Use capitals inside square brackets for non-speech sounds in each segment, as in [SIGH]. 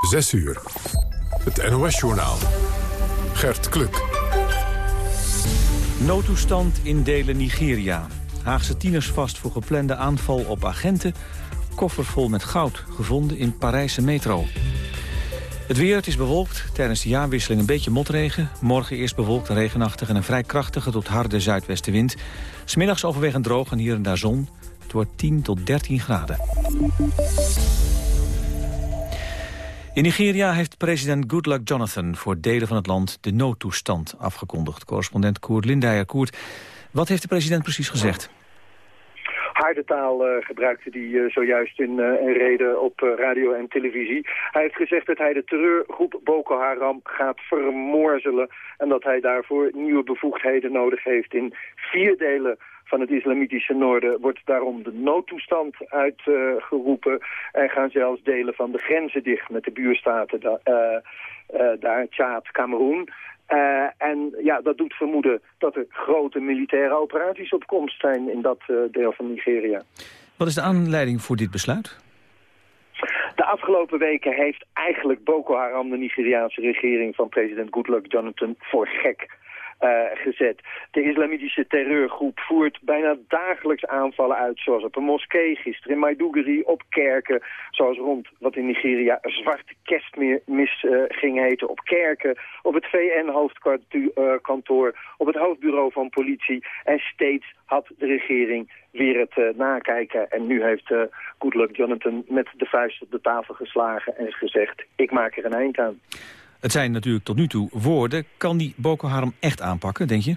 6 uur. Het NOS-journaal. Gert Kluk. Noodtoestand in delen Nigeria. Haagse tieners vast voor geplande aanval op agenten. Koffer vol met goud, gevonden in Parijse metro. Het weer, het is bewolkt. Tijdens de jaarwisseling een beetje motregen. Morgen eerst bewolkt, regenachtig en een vrij krachtige tot harde zuidwestenwind. Smiddags overwegend droog en hier en daar zon. Het wordt 10 tot 13 graden. In Nigeria heeft president Goodluck Jonathan voor delen van het land de noodtoestand afgekondigd. Correspondent Koert Lindijer. Koert, wat heeft de president precies gezegd? harde taal uh, gebruikte hij uh, zojuist in uh, een reden op radio en televisie. Hij heeft gezegd dat hij de terreurgroep Boko Haram gaat vermorzelen... en dat hij daarvoor nieuwe bevoegdheden nodig heeft in vier delen van het islamitische noorden wordt daarom de noodtoestand uitgeroepen. en gaan zelfs delen van de grenzen dicht met de buurstaten, da, daar Tjaad, Cameroen. Uh, en ja, dat doet vermoeden dat er grote militaire operaties op komst zijn in dat uh, deel van Nigeria. Wat is de aanleiding voor dit besluit? De afgelopen weken heeft eigenlijk Boko Haram de Nigeriaanse regering van president Goodluck Jonathan voor gek gezet. De islamitische terreurgroep voert bijna dagelijks aanvallen uit, zoals op een moskee, gisteren in Maiduguri, op kerken, zoals rond wat in Nigeria zwarte kerstmis uh, ging heten, op kerken, op het VN-hoofdkantoor, op het hoofdbureau van politie. En steeds had de regering weer het nakijken. En nu heeft uh, Goodluck Jonathan met de vuist op de tafel geslagen en gezegd, ik maak er een eind aan. Het zijn natuurlijk tot nu toe woorden. Kan die Boko Haram echt aanpakken, denk je?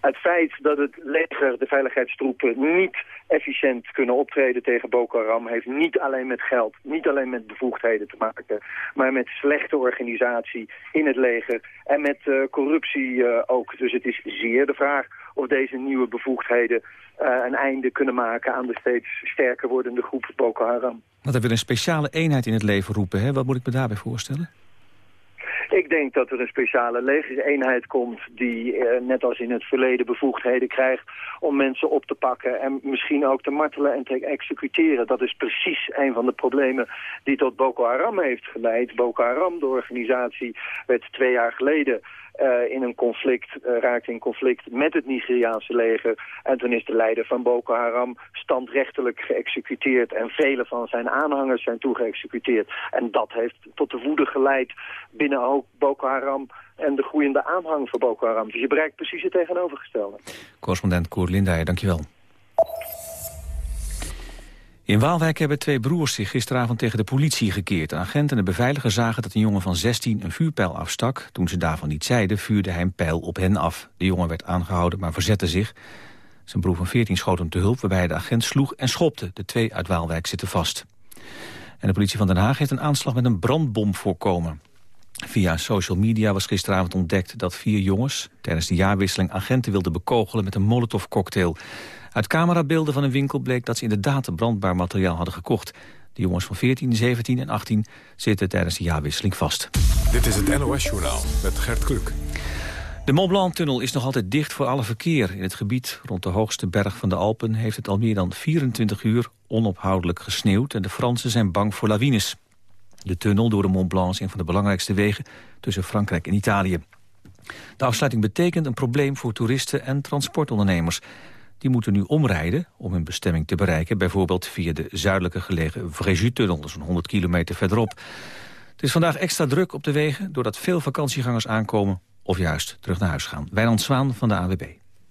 Het feit dat het leger, de veiligheidstroepen, niet efficiënt kunnen optreden tegen Boko Haram... heeft niet alleen met geld, niet alleen met bevoegdheden te maken... maar met slechte organisatie in het leger en met uh, corruptie uh, ook. Dus het is zeer de vraag of deze nieuwe bevoegdheden uh, een einde kunnen maken... aan de steeds sterker wordende groep Boko Haram. Want hij wil een speciale eenheid in het leven roepen. Hè? Wat moet ik me daarbij voorstellen? Ik denk dat er een speciale legereenheid komt die, eh, net als in het verleden, bevoegdheden krijgt om mensen op te pakken en misschien ook te martelen en te executeren. Dat is precies een van de problemen die tot Boko Haram heeft geleid. Boko Haram, de organisatie, werd twee jaar geleden uh, in een conflict, uh, raakte in conflict met het Nigeriaanse leger. En toen is de leider van Boko Haram standrechtelijk geëxecuteerd. En vele van zijn aanhangers zijn toegeëxecuteerd. En dat heeft tot de woede geleid binnen ook Boko Haram en de groeiende aanhang van Boko Haram. Dus je bereikt precies het tegenovergestelde. Correspondent Koer Linda, dankjewel. In Waalwijk hebben twee broers zich gisteravond tegen de politie gekeerd. De agent en de beveiliger zagen dat een jongen van 16 een vuurpijl afstak. Toen ze daarvan niet zeiden, vuurde hij een pijl op hen af. De jongen werd aangehouden, maar verzette zich. Zijn broer van 14 schoot hem te hulp, waarbij hij de agent sloeg en schopte. De twee uit Waalwijk zitten vast. En de politie van Den Haag heeft een aanslag met een brandbom voorkomen. Via social media was gisteravond ontdekt dat vier jongens... tijdens de jaarwisseling agenten wilden bekogelen met een molotovcocktail. Uit camerabeelden van een winkel bleek dat ze inderdaad brandbaar materiaal hadden gekocht. De jongens van 14, 17 en 18 zitten tijdens de jaarwisseling vast. Dit is het NOS-journaal met Gert Kluk. De Mont Blanc-tunnel is nog altijd dicht voor alle verkeer. In het gebied rond de hoogste berg van de Alpen heeft het al meer dan 24 uur onophoudelijk gesneeuwd... en de Fransen zijn bang voor lawines. De tunnel door de Mont Blanc is een van de belangrijkste wegen tussen Frankrijk en Italië. De afsluiting betekent een probleem voor toeristen en transportondernemers. Die moeten nu omrijden om hun bestemming te bereiken... bijvoorbeeld via de zuidelijke gelegen Fréjus-tunnel, zo'n 100 kilometer verderop. Het is vandaag extra druk op de wegen... doordat veel vakantiegangers aankomen of juist terug naar huis gaan. Wijnand Zwaan van de AWB.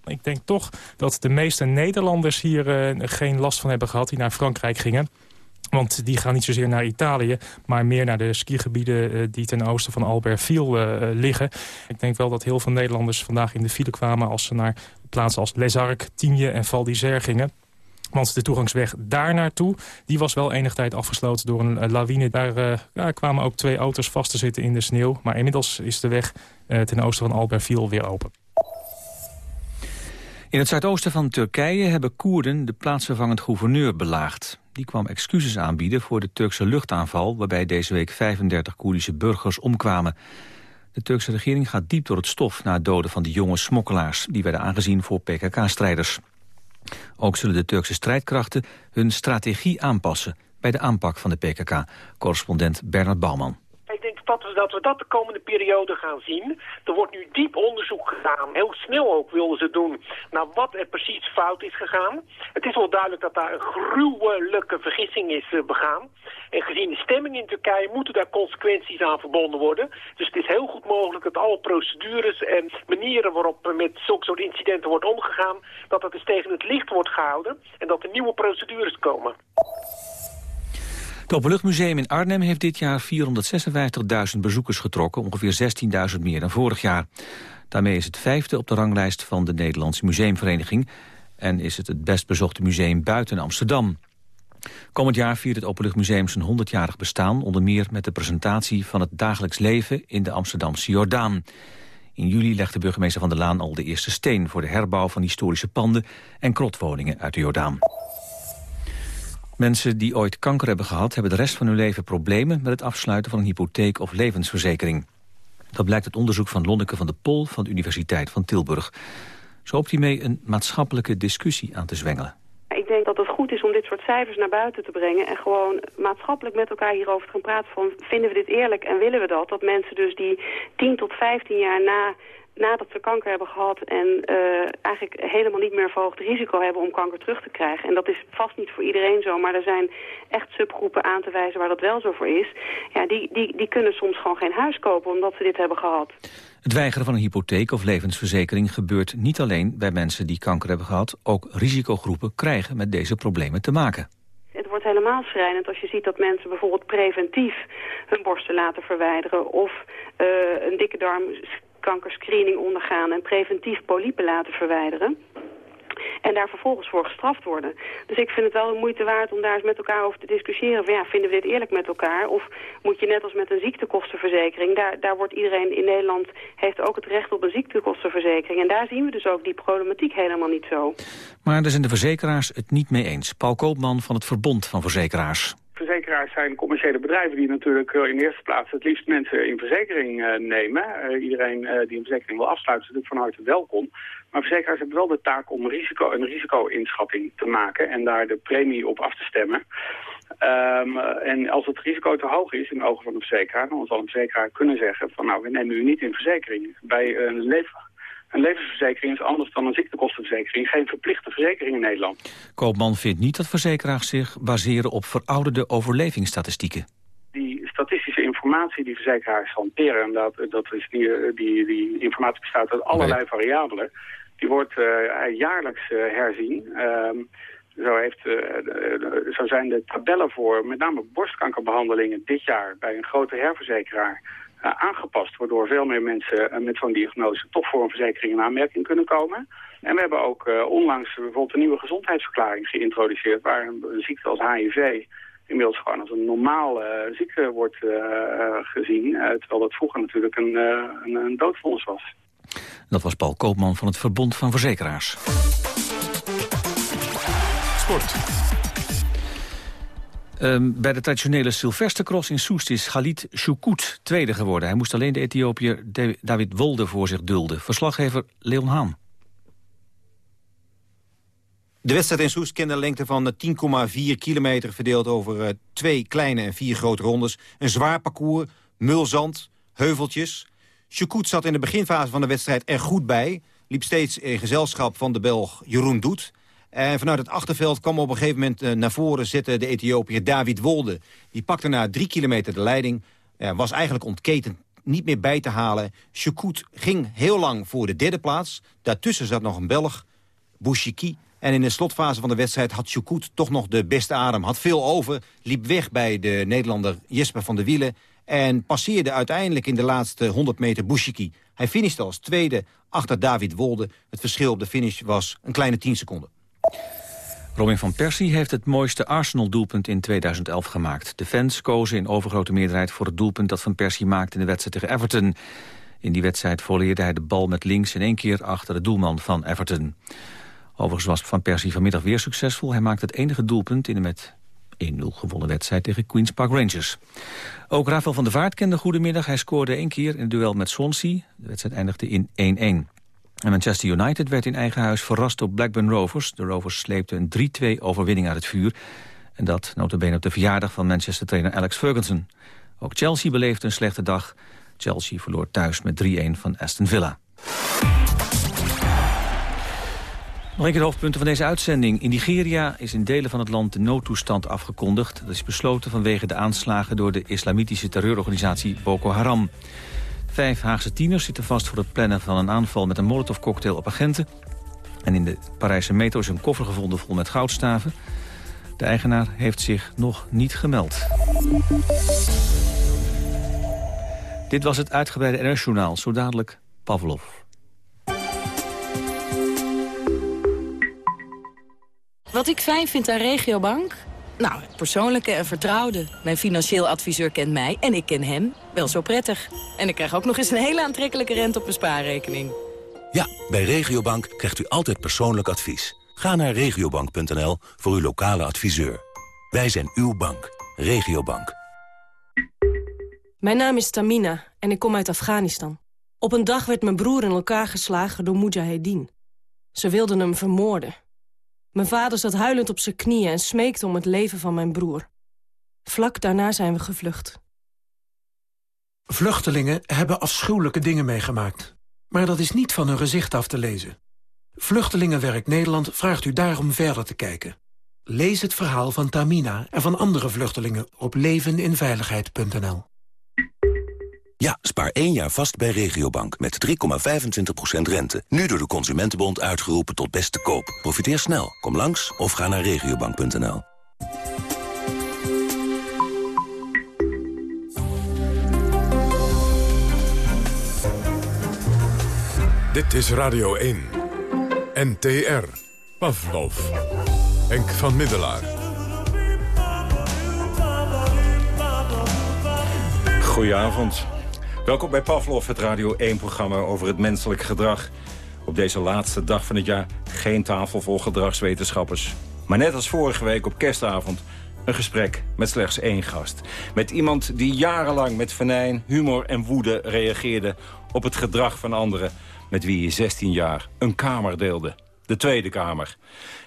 Ik denk toch dat de meeste Nederlanders hier uh, geen last van hebben gehad... die naar Frankrijk gingen. Want die gaan niet zozeer naar Italië, maar meer naar de skigebieden uh, die ten oosten van Albertville uh, liggen. Ik denk wel dat heel veel Nederlanders vandaag in de file kwamen als ze naar plaatsen als Les Arcs, Tienje en Val d'Isère gingen. Want de toegangsweg daar naartoe, die was wel enig tijd afgesloten door een lawine. Daar, uh, daar, kwamen ook twee auto's vast te zitten in de sneeuw. Maar inmiddels is de weg ten oosten van Albertville weer open. In het zuidoosten van Turkije hebben Koerden de plaatsvervangend gouverneur belaagd. Die kwam excuses aanbieden voor de Turkse luchtaanval... waarbij deze week 35 Koerdische burgers omkwamen. De Turkse regering gaat diep door het stof na het doden van die jonge smokkelaars... die werden aangezien voor PKK-strijders. Ook zullen de Turkse strijdkrachten hun strategie aanpassen... bij de aanpak van de PKK. Correspondent Bernard Bouwman dat, dat we dat de komende periode gaan zien. Er wordt nu diep onderzoek gedaan, heel snel ook wilden ze doen, naar wat er precies fout is gegaan. Het is wel duidelijk dat daar een gruwelijke vergissing is uh, begaan. En gezien de stemming in Turkije moeten daar consequenties aan verbonden worden. Dus het is heel goed mogelijk dat alle procedures en manieren waarop met zulke soort incidenten wordt omgegaan, dat dat dus tegen het licht wordt gehouden en dat er nieuwe procedures komen. Het Openluchtmuseum in Arnhem heeft dit jaar 456.000 bezoekers getrokken, ongeveer 16.000 meer dan vorig jaar. Daarmee is het vijfde op de ranglijst van de Nederlandse Museumvereniging en is het het best bezochte museum buiten Amsterdam. Komend jaar viert het Openluchtmuseum zijn 100-jarig bestaan... onder meer met de presentatie van het dagelijks leven in de Amsterdamse Jordaan. In juli legt de burgemeester van der Laan al de eerste steen... voor de herbouw van historische panden en krotwoningen uit de Jordaan. Mensen die ooit kanker hebben gehad... hebben de rest van hun leven problemen met het afsluiten van een hypotheek of levensverzekering. Dat blijkt uit onderzoek van Lonneke van de Pol van de Universiteit van Tilburg. Zo hoopt hij mee een maatschappelijke discussie aan te zwengelen. Ik denk dat het goed is om dit soort cijfers naar buiten te brengen... en gewoon maatschappelijk met elkaar hierover te gaan praten van... vinden we dit eerlijk en willen we dat? Dat mensen dus die 10 tot 15 jaar na nadat ze kanker hebben gehad en uh, eigenlijk helemaal niet meer verhoogd risico hebben om kanker terug te krijgen. En dat is vast niet voor iedereen zo, maar er zijn echt subgroepen aan te wijzen waar dat wel zo voor is. Ja, die, die, die kunnen soms gewoon geen huis kopen omdat ze dit hebben gehad. Het weigeren van een hypotheek of levensverzekering gebeurt niet alleen bij mensen die kanker hebben gehad. Ook risicogroepen krijgen met deze problemen te maken. Het wordt helemaal schrijnend als je ziet dat mensen bijvoorbeeld preventief hun borsten laten verwijderen of uh, een dikke darm kankerscreening ondergaan en preventief polypen laten verwijderen. En daar vervolgens voor gestraft worden. Dus ik vind het wel de moeite waard om daar eens met elkaar over te discussiëren. Van, ja, vinden we dit eerlijk met elkaar? Of moet je net als met een ziektekostenverzekering... Daar, daar wordt iedereen in Nederland heeft ook het recht op een ziektekostenverzekering. En daar zien we dus ook die problematiek helemaal niet zo. Maar daar zijn de verzekeraars het niet mee eens. Paul Koopman van het Verbond van Verzekeraars. Verzekeraars zijn commerciële bedrijven die natuurlijk eh, in de eerste plaats het liefst mensen in verzekering uh, nemen. Uh, iedereen die een verzekering wil afsluiten is natuurlijk van harte welkom. Maar verzekeraars hebben wel de taak om risico, een risico-inschatting te maken en daar de premie op af te stemmen. Um, en als het risico te hoog is in de ogen van de verzekeraar, dan zal een verzekeraar kunnen zeggen van nou, we nemen u niet in verzekering. Bij een leven een levensverzekering is anders dan een ziektekostenverzekering. Geen verplichte verzekering in Nederland. Koopman vindt niet dat verzekeraars zich baseren op verouderde overlevingsstatistieken. Die statistische informatie die verzekeraars hanteren... en dat, dat is die, die, die informatie bestaat uit allerlei variabelen... die wordt uh, jaarlijks uh, herzien... Ehm, zo, heeft, uh, zo zijn de tabellen voor met name borstkankerbehandelingen dit jaar bij een grote herverzekeraar aangepast. Waardoor veel meer mensen uh, met zo'n diagnose toch voor een verzekering in aanmerking kunnen komen. En we hebben ook uh, onlangs bijvoorbeeld een nieuwe gezondheidsverklaring geïntroduceerd... waar een, een ziekte als HIV inmiddels gewoon als een normale ziekte wordt gezien. terwijl dat vroeger natuurlijk een, een, een doodvonnis was. Dat was Paul Koopman van het Verbond van Verzekeraars. Sport. Um, bij de traditionele Silvestercross in Soest is Galit Choukout tweede geworden. Hij moest alleen de Ethiopiër David Wolde voor zich dulden. Verslaggever Leon Haan. De wedstrijd in Soest kende een lengte van 10,4 kilometer... verdeeld over uh, twee kleine en vier grote rondes. Een zwaar parcours, mulzand, heuveltjes. Choukout zat in de beginfase van de wedstrijd er goed bij. Liep steeds in gezelschap van de Belg Jeroen Doet... En vanuit het achterveld kwam op een gegeven moment uh, naar voren zitten de Ethiopiër David Wolde. Die pakte na drie kilometer de leiding. Was eigenlijk ontketend niet meer bij te halen. Choukout ging heel lang voor de derde plaats. Daartussen zat nog een Belg, Bouchiki. En in de slotfase van de wedstrijd had Choukout toch nog de beste adem. Had veel over, liep weg bij de Nederlander Jesper van der Wielen... en passeerde uiteindelijk in de laatste 100 meter Bouchiki. Hij finishte als tweede achter David Wolde. Het verschil op de finish was een kleine 10 seconden. Robin van Persie heeft het mooiste Arsenal-doelpunt in 2011 gemaakt. De fans kozen in overgrote meerderheid voor het doelpunt dat Van Persie maakte in de wedstrijd tegen Everton. In die wedstrijd volleerde hij de bal met links in één keer achter de doelman van Everton. Overigens was Van Persie vanmiddag weer succesvol. Hij maakte het enige doelpunt in de met 1-0 gewonnen wedstrijd tegen Queen's Park Rangers. Ook Rafael van der Vaart kende goedemiddag. Hij scoorde één keer in het duel met Swansea. De wedstrijd eindigde in 1-1. En Manchester United werd in eigen huis verrast op Blackburn Rovers. De Rovers sleepten een 3-2 overwinning uit het vuur. En dat notabene op de verjaardag van Manchester-trainer Alex Ferguson. Ook Chelsea beleefde een slechte dag. Chelsea verloor thuis met 3-1 van Aston Villa. Nog een keer de hoofdpunten van deze uitzending. In Nigeria is in delen van het land de noodtoestand afgekondigd. Dat is besloten vanwege de aanslagen door de islamitische terreurorganisatie Boko Haram. Vijf Haagse tieners zitten vast voor het plannen van een aanval met een molotovcocktail op agenten. En in de Parijse metro is een koffer gevonden vol met goudstaven. De eigenaar heeft zich nog niet gemeld. Dit was het uitgebreide NRS-journaal. Zo dadelijk Pavlov. Wat ik fijn vind aan Regiobank? Nou, het persoonlijke en vertrouwde. Mijn financieel adviseur kent mij en ik ken hem wel zo prettig. En ik krijg ook nog eens een hele aantrekkelijke rente op mijn spaarrekening. Ja, bij Regiobank krijgt u altijd persoonlijk advies. Ga naar regiobank.nl voor uw lokale adviseur. Wij zijn uw bank. Regiobank. Mijn naam is Tamina en ik kom uit Afghanistan. Op een dag werd mijn broer in elkaar geslagen door Mujahedin. Ze wilden hem vermoorden. Mijn vader zat huilend op zijn knieën en smeekte om het leven van mijn broer. Vlak daarna zijn we gevlucht. Vluchtelingen hebben afschuwelijke dingen meegemaakt. Maar dat is niet van hun gezicht af te lezen. Vluchtelingenwerk Nederland vraagt u daarom verder te kijken. Lees het verhaal van Tamina en van andere vluchtelingen op leveninveiligheid.nl. Ja, spaar één jaar vast bij Regiobank met 3,25% rente. Nu door de Consumentenbond uitgeroepen tot beste koop. Profiteer snel. Kom langs of ga naar regiobank.nl. Dit is Radio 1. NTR. Pavlov. Henk van Middelaar. Goedenavond. Welkom bij Pavlov, het Radio 1-programma over het menselijk gedrag. Op deze laatste dag van het jaar geen tafel vol gedragswetenschappers. Maar net als vorige week op kerstavond een gesprek met slechts één gast. Met iemand die jarenlang met venijn, humor en woede reageerde... op het gedrag van anderen met wie je 16 jaar een kamer deelde. De Tweede Kamer.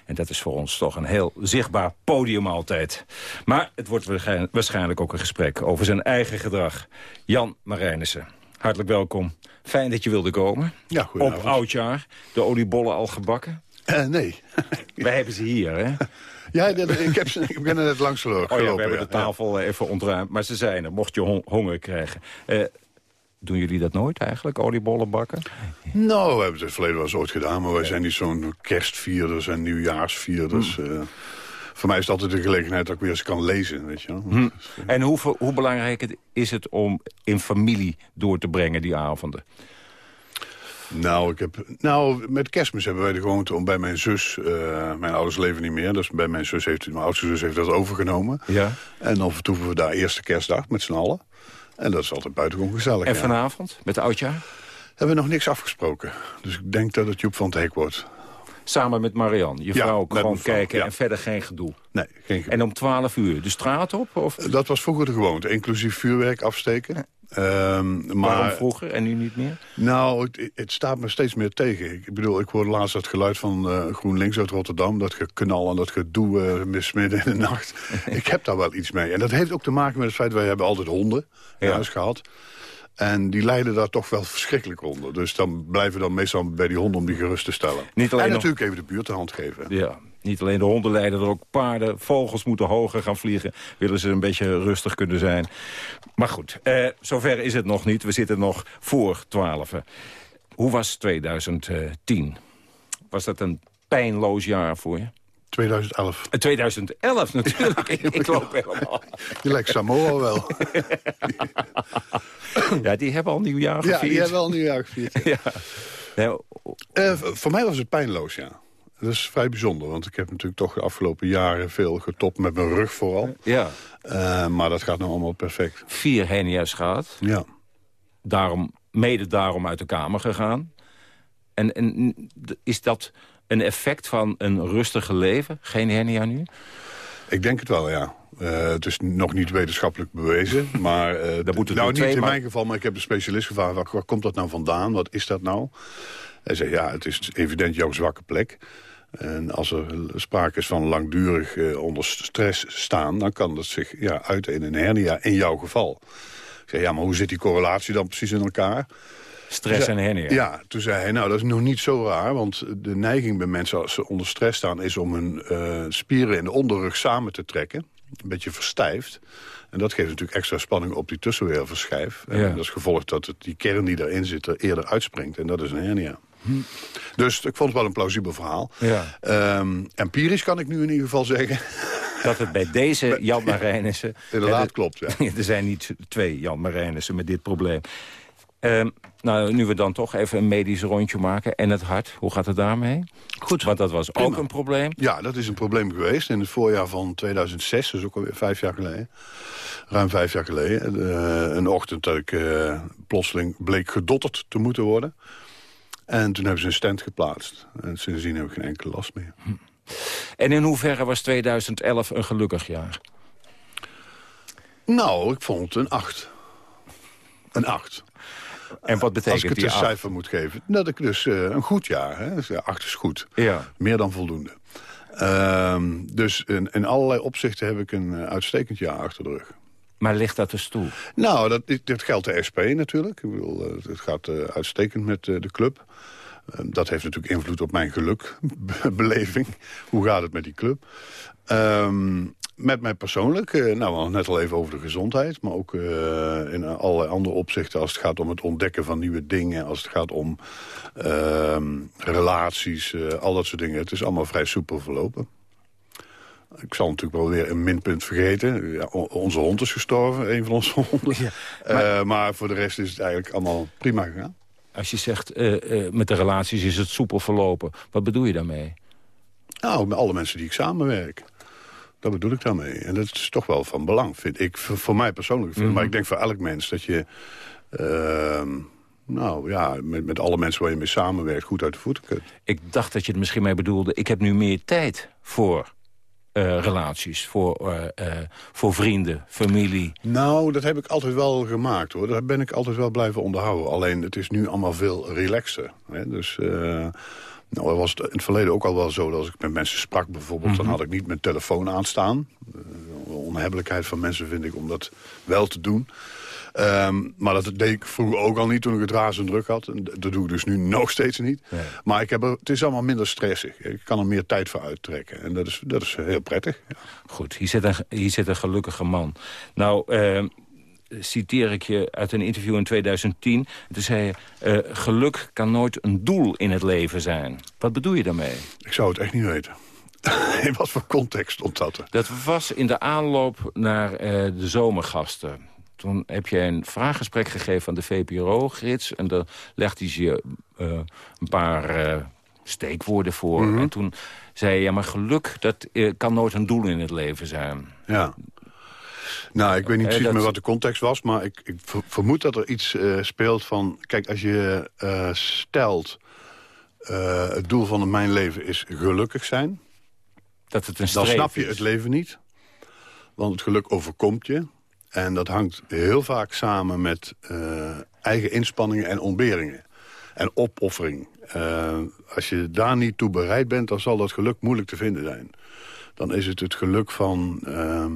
En dat is voor ons toch een heel zichtbaar podium altijd. Maar het wordt waarschijnlijk ook een gesprek over zijn eigen gedrag. Jan Marijnissen, hartelijk welkom. Fijn dat je wilde komen. Ja, Op oudjaar. De oliebollen al gebakken? Uh, nee. [LAUGHS] Wij hebben ze hier, hè? [LAUGHS] Ja, ik, heb ze, ik ben er net langs gelopen. Oh ja, we hebben de tafel even ontruimd. Maar ze zijn er, mocht je honger krijgen. Uh, doen jullie dat nooit eigenlijk, oliebollen bakken? Nou, we hebben het in het verleden wel eens ooit gedaan... maar wij zijn niet zo'n kerstvierders en nieuwjaarsvierders. Hmm. Uh, voor mij is het altijd de gelegenheid dat ik weer eens kan lezen, weet je wel. Hmm. En hoe, hoe belangrijk is het om in familie door te brengen die avonden? Nou, ik heb, nou, met kerstmis hebben wij de gewoonte om bij mijn zus... Uh, mijn ouders leven niet meer, dus bij mijn zus heeft... mijn oudste zus heeft dat overgenomen. Ja. En dan vertoeven we daar eerste kerstdag met z'n allen. En dat is altijd buitengewoon gezellig. En vanavond, met de oudjaar? Hebben we nog niks afgesproken. Dus ik denk dat het Joep van het Hek wordt. Samen met Marianne, je vrouw, ja, gewoon kijken en verder geen gedoe. Nee, geen gedoe. En om 12 uur de straat op? Of? Dat was vroeger de gewoonte, inclusief vuurwerk afsteken. Um, maar, Waarom vroeger en nu niet meer? Nou, het, het, staat me steeds meer tegen. Ik bedoel, ik hoorde laatst het geluid van uh, GroenLinks uit Rotterdam... dat geknal en dat gedoe uh, midden in de nacht. [LAUGHS] ik heb daar wel iets mee. En dat heeft ook te maken met het feit... wij hebben altijd honden in ja. huis gehad. En die lijden daar toch wel verschrikkelijk onder. Dus dan blijven we dan meestal bij die honden om die gerust te stellen. Niet alleen en natuurlijk even de buurt de hand geven. Ja, niet alleen de honden lijden er ook paarden. Vogels moeten hoger gaan vliegen. Willen ze een beetje rustig kunnen zijn. Maar goed, eh, zover is het nog niet. We zitten nog voor 12. Hoe was 2010? Was dat een pijnloos jaar voor je? 2011. 2011 natuurlijk. ik, loop helemaal. Je lijkt Samoa wel. [LAUGHS] ja, die hebben al nieuwjaar gevierd. Ja, die hebben al nieuwjaar gevierd. ja. Nou, uh, voor mij was het pijnloos, ja. Dat is vrij bijzonder, want ik heb natuurlijk toch de afgelopen jaren veel getopt met mijn rug vooral. Ja. Uh, maar dat gaat nou allemaal perfect. Vier hernia's gehad. Ja. Daarom, mede daarom uit de kamer gegaan. En, en is dat een effect van een rustige leven? Geen hernia nu? Ik denk het wel, ja. Uh, het is nog niet wetenschappelijk bewezen. [LAUGHS] Maar, uh, dat moet nou, niet twee, in maar... mijn geval, maar ik heb de specialist gevraagd... Waar, waar komt dat nou vandaan? Wat is dat nou? Hij zei, ja, het is evident jouw zwakke plek. En als er sprake is van langdurig uh, onder stress staan... dan kan dat zich ja, uiten in een hernia, in jouw geval. Ik zeg, ja, maar hoe zit die correlatie dan precies in elkaar? Stress en hernia. Ja, toen zei hij, nou, dat is nog niet zo raar... want de neiging bij mensen als ze onder stress staan... is om hun uh, spieren in de onderrug samen te trekken. Een beetje verstijfd. En dat geeft natuurlijk extra spanning op die tussenweerverschijf. En dat is gevolg dat het, die kern die erin zit er eerder uitspringt. En dat is een hernia. Hm. Dus ik vond het wel een plausibel verhaal. Ja. Um, empirisch kan ik nu in ieder geval zeggen... Dat het bij deze [LAUGHS] Jan Marijnissen... Inderdaad, klopt, ja. [LAUGHS] er zijn niet twee Jan Marijnissen met dit probleem. Um, nou, nu we dan toch even een medisch rondje maken. En het hart, hoe gaat het daarmee? Goed. Want dat was ook een probleem. Ja, dat is een probleem geweest. In het voorjaar van 2006, dus ook alweer vijf jaar geleden. Ruim vijf jaar geleden. Uh, een ochtend dat ik uh, plotseling bleek gedotterd te moeten worden. En toen hebben ze een stent geplaatst. En sindsdien heb ik geen enkele last meer. Hm. En in hoeverre was 2011 een gelukkig jaar? Nou, ik vond het een acht. Een acht. En wat betekent Als ik het een cijfer moet geven, dat ik dus uh, een goed jaar. Hè? Dus, acht is goed. Ja. Meer dan voldoende. Uh, dus in, in, allerlei opzichten heb ik een uh, uitstekend jaar achter de rug. Maar ligt dat dus toe? Nou, dat, geldt de SP natuurlijk. Ik uh, het gaat uitstekend met de club. Ehm, dat heeft natuurlijk invloed op mijn gelukbeleving. [LAUGHS] Hoe gaat het met die club? Um, met mij persoonlijk, nou, net al even over de gezondheid... maar ook in allerlei andere opzichten als het gaat om het ontdekken van nieuwe dingen... als het gaat om uh, relaties, al dat soort dingen. Het is allemaal vrij soepel verlopen. Ik zal natuurlijk wel weer een minpunt vergeten. Ja, onze hond is gestorven, een van onze honden. Ja, maar... maar... voor de rest is het eigenlijk allemaal prima gegaan. Als je zegt, met de relaties is het soepel verlopen, wat bedoel je daarmee? Nou, met alle mensen die ik samenwerk. Dat bedoel ik daarmee. En dat is toch wel van belang, vind ik. Voor, mij persoonlijk. Mm -hmm. Maar ik denk voor elk mens dat je... Uh, nou ja, met, met alle mensen waar je mee samenwerkt... goed uit de voeten kunt. Ik dacht dat je het misschien mee bedoelde... ik heb nu meer tijd voor uh, relaties, voor, uh, uh, voor vrienden, familie? Nou, dat heb ik altijd wel gemaakt, hoor. Dat ben ik altijd wel blijven onderhouden. Alleen, het is nu allemaal veel relaxter. Hè? Dus... Nou, dat was het in het verleden ook al wel zo dat als ik met mensen sprak bijvoorbeeld... dan had ik niet mijn telefoon aanstaan. De onhebbelijkheid van mensen vind ik om dat wel te doen. Um, maar dat deed ik vroeger ook al niet toen ik het razend druk had. En dat doe ik dus nu [LAUGHS] nog steeds niet. Nee. Maar ik heb er, het is allemaal minder stressig. Ik kan er meer tijd voor uittrekken. En dat is, dat is heel prettig. Ja. Goed, hier zit, een, hier zit een gelukkige man. Nou... Uh citeer ik je uit een interview in 2010. Toen zei je, uh, geluk kan nooit een doel in het leven zijn. Wat bedoel je daarmee? Ik zou het echt niet weten. [LAUGHS] in wat voor context stond dat? Dat was in de aanloop naar uh, de zomergasten. Toen heb je een vraaggesprek gegeven aan de VPRO-gids... en daar legde hij je uh, een paar steekwoorden voor. Mm -hmm. En toen zei je, ja, maar geluk dat, kan nooit een doel in het leven zijn. Ja. Nou, ik weet niet precies dat... meer wat de context was... maar ik, ik vermoed dat er iets speelt van... kijk, als je stelt... Het doel van mijn leven is gelukkig zijn... Dat het een dan snap je het leven niet. Want het geluk overkomt je. En dat hangt heel vaak samen met eigen inspanningen en ontberingen. En opoffering. als je daar niet toe bereid bent... dan zal dat geluk moeilijk te vinden zijn. Dan is het het geluk van... Ehm,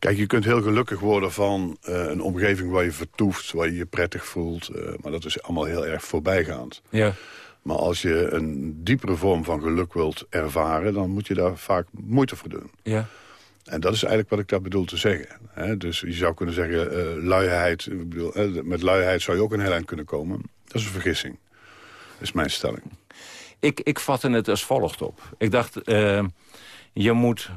Kijk, je kunt heel gelukkig worden van uh, een omgeving waar je vertoeft... waar je je prettig voelt, maar dat is allemaal heel erg voorbijgaand. Ja. Maar als je een diepere vorm van geluk wilt ervaren... dan moet je daar vaak moeite voor doen. Ja. En dat is eigenlijk wat ik daar bedoel te zeggen. Hè? Dus je zou kunnen zeggen, uh, luiheid... Ik bedoel, met luiheid zou je ook een heel eind kunnen komen. Dat is een vergissing. Dat is mijn stelling. Ik, ik vatte het als volgt op. Ik dacht, je moet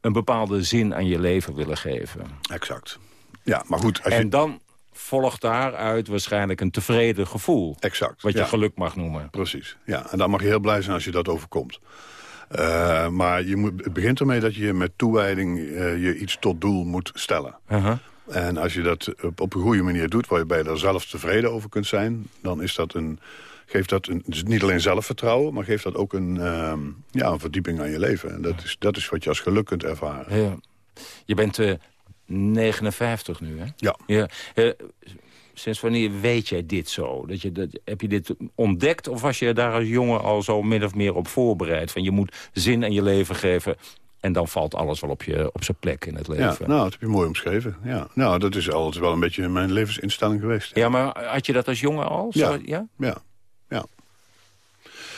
een bepaalde zin aan je leven willen geven. Exact. Ja, maar goed... Als en je... dan volgt daaruit waarschijnlijk een tevreden gevoel. Exact. Wat je ja. geluk mag noemen. Precies. Ja, en dan mag je heel blij zijn als je dat overkomt. Uh, maar je moet, het begint ermee dat je met toewijding uh, je iets tot doel moet stellen. Uh -huh. En als je dat op, op, een goede manier doet, waarbij je er zelf tevreden over kunt zijn... dan is dat een, geeft dat een, dus niet alleen zelfvertrouwen... maar geeft dat ook een, uh, ja, een verdieping aan je leven. En dat is, dat is wat je als geluk kunt ervaren. Ja. Je bent 59 nu, hè? Ja. ja. Sinds wanneer weet jij dit zo? Dat je, dat, heb je dit ontdekt of was je daar als jongen al zo min of meer op voorbereid? Van je moet zin aan je leven geven en dan valt alles wel op, je, op zijn plek in het leven. Ja, nou, dat heb je mooi omschreven. Ja. Nou, dat is altijd wel een beetje mijn levensinstelling geweest. Ja, maar had je dat als jongen al? Ja, Zo, ja? ja, ja.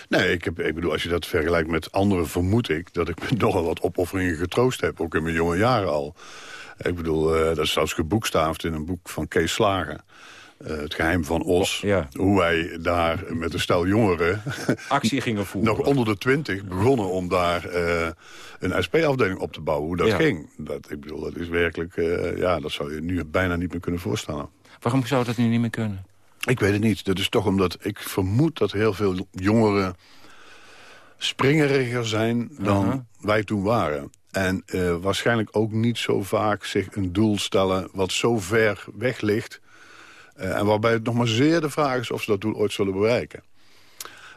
Nee, ik, heb, ik bedoel, als je dat vergelijkt met anderen... vermoed ik dat ik me [LAUGHS] nogal wat opofferingen getroost heb. Ook in mijn jonge jaren al. Ik bedoel, uh, dat is zelfs geboekstaafd in een boek van Kees Slager. Uh, het geheim van Os. Ja. Hoe wij daar met een stel jongeren... [LAUGHS] Actie gingen voeren. nog onder de twintig begonnen om daar uh, een SP-afdeling op te bouwen. Hoe dat Ja. ging. Dat, ik bedoel, dat is werkelijk... eh, ja, dat zou je nu bijna niet meer kunnen voorstellen. Waarom zou dat nu niet meer kunnen? Ik weet het niet. Dat is toch omdat ik vermoed dat heel veel jongeren springeriger zijn dan wij toen waren. En eh, waarschijnlijk ook niet zo vaak zich een doel stellen wat zo ver weg ligt. eh, en waarbij het nog maar zeer de vraag is of ze dat doel ooit zullen bereiken.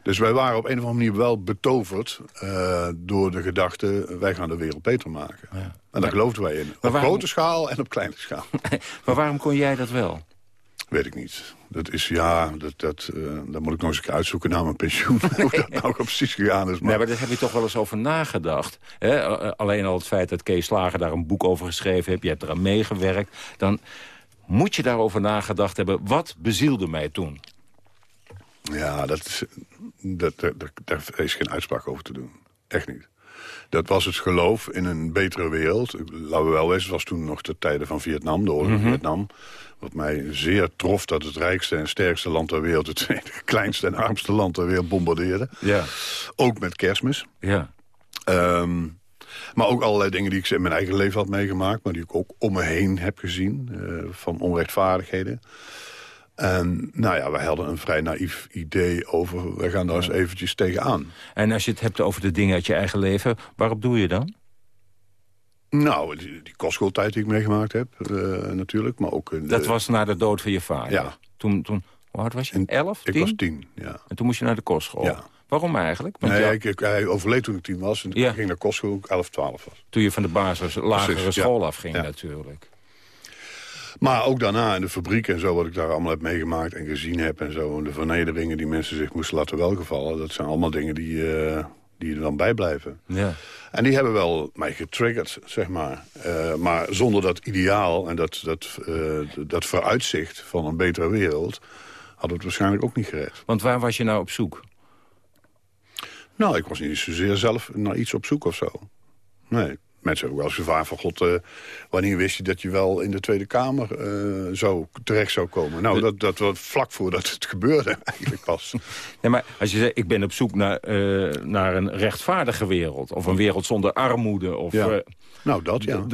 Dus wij waren op een of andere manier wel betoverd eh, door de gedachte... wij gaan de wereld beter maken. En daar geloofden wij in. Op waarom- grote schaal en op kleine schaal. [LAUGHS] Maar waarom kon jij dat wel? Weet ik niet. Dat is, ja, dat, dat, eh, dat moet ik nog eens uitzoeken na mijn pensioen. [LAUGHS] Hoe dat nou precies gegaan is. Maar, Nee, maar daar heb je toch wel eens over nagedacht. Hè? Alleen al het feit dat Kees Slager daar een boek over geschreven heeft... je hebt eraan meegewerkt, dan moet je daarover nagedacht hebben... wat bezielde mij toen? Ja, dat is, dat- daar is geen uitspraak over te doen. Echt niet. Dat was het geloof in een betere wereld. Laten we wel wezen, het was toen nog de tijden van Vietnam, de oorlog in Mhm. Vietnam. Wat mij zeer trof dat het rijkste en sterkste land ter wereld... het [LAUGHS] kleinste en armste land ter wereld bombardeerde. Ja. Ook met kerstmis. Ja. Ehm, maar ook allerlei dingen die ik in mijn eigen leven had meegemaakt... maar die ik ook om me heen heb gezien, eh, van onrechtvaardigheden. En nou ja, wij hadden een vrij naïef idee over... wij gaan daar eens eventjes tegenaan. En als je het hebt over de dingen uit je eigen leven, waarop doe je dan? Nou, die, die kostschooltijd die ik meegemaakt heb, eh, natuurlijk. Maar ook, Dat was na de dood van je vader? Ja. Toen, toen, hoe oud was je? Elf? Ik tien? was tien, ja. En toen moest je naar de kostschool? Ja. Waarom eigenlijk? Want Nee, ja, ik, ik- hij overleed toen ik tien was. En Ja. ik ging naar kostschool toen ik 11, 12 was. toen je van de basis lagere Precies, school afging Ja. natuurlijk. Maar ook daarna in de fabriek en zo, wat ik daar allemaal heb meegemaakt en gezien heb en zo. En de vernederingen die mensen zich moesten laten welgevallen. Dat zijn allemaal dingen die, eh, die er dan bijblijven. Ja. En die hebben wel mij getriggerd, zeg maar. Eh, maar zonder dat ideaal en dat, dat, eh, dat vooruitzicht van een betere wereld... hadden we het waarschijnlijk ook niet gered. Want waar was je nou op zoek? Nou, ik was niet zozeer zelf naar iets op zoek of zo. Nee. Mensen ook wel eens van... God, eh, wanneer wist je dat je wel in de Tweede Kamer eh, zo terecht zou komen? Nou, dat, dat was vlak voordat het gebeurde [LAUGHS] eigenlijk pas. Nee, maar als je zegt, ik ben op zoek naar, eh, naar een rechtvaardige wereld... of een wereld zonder armoede. Of, Ja. Nou, dat ja.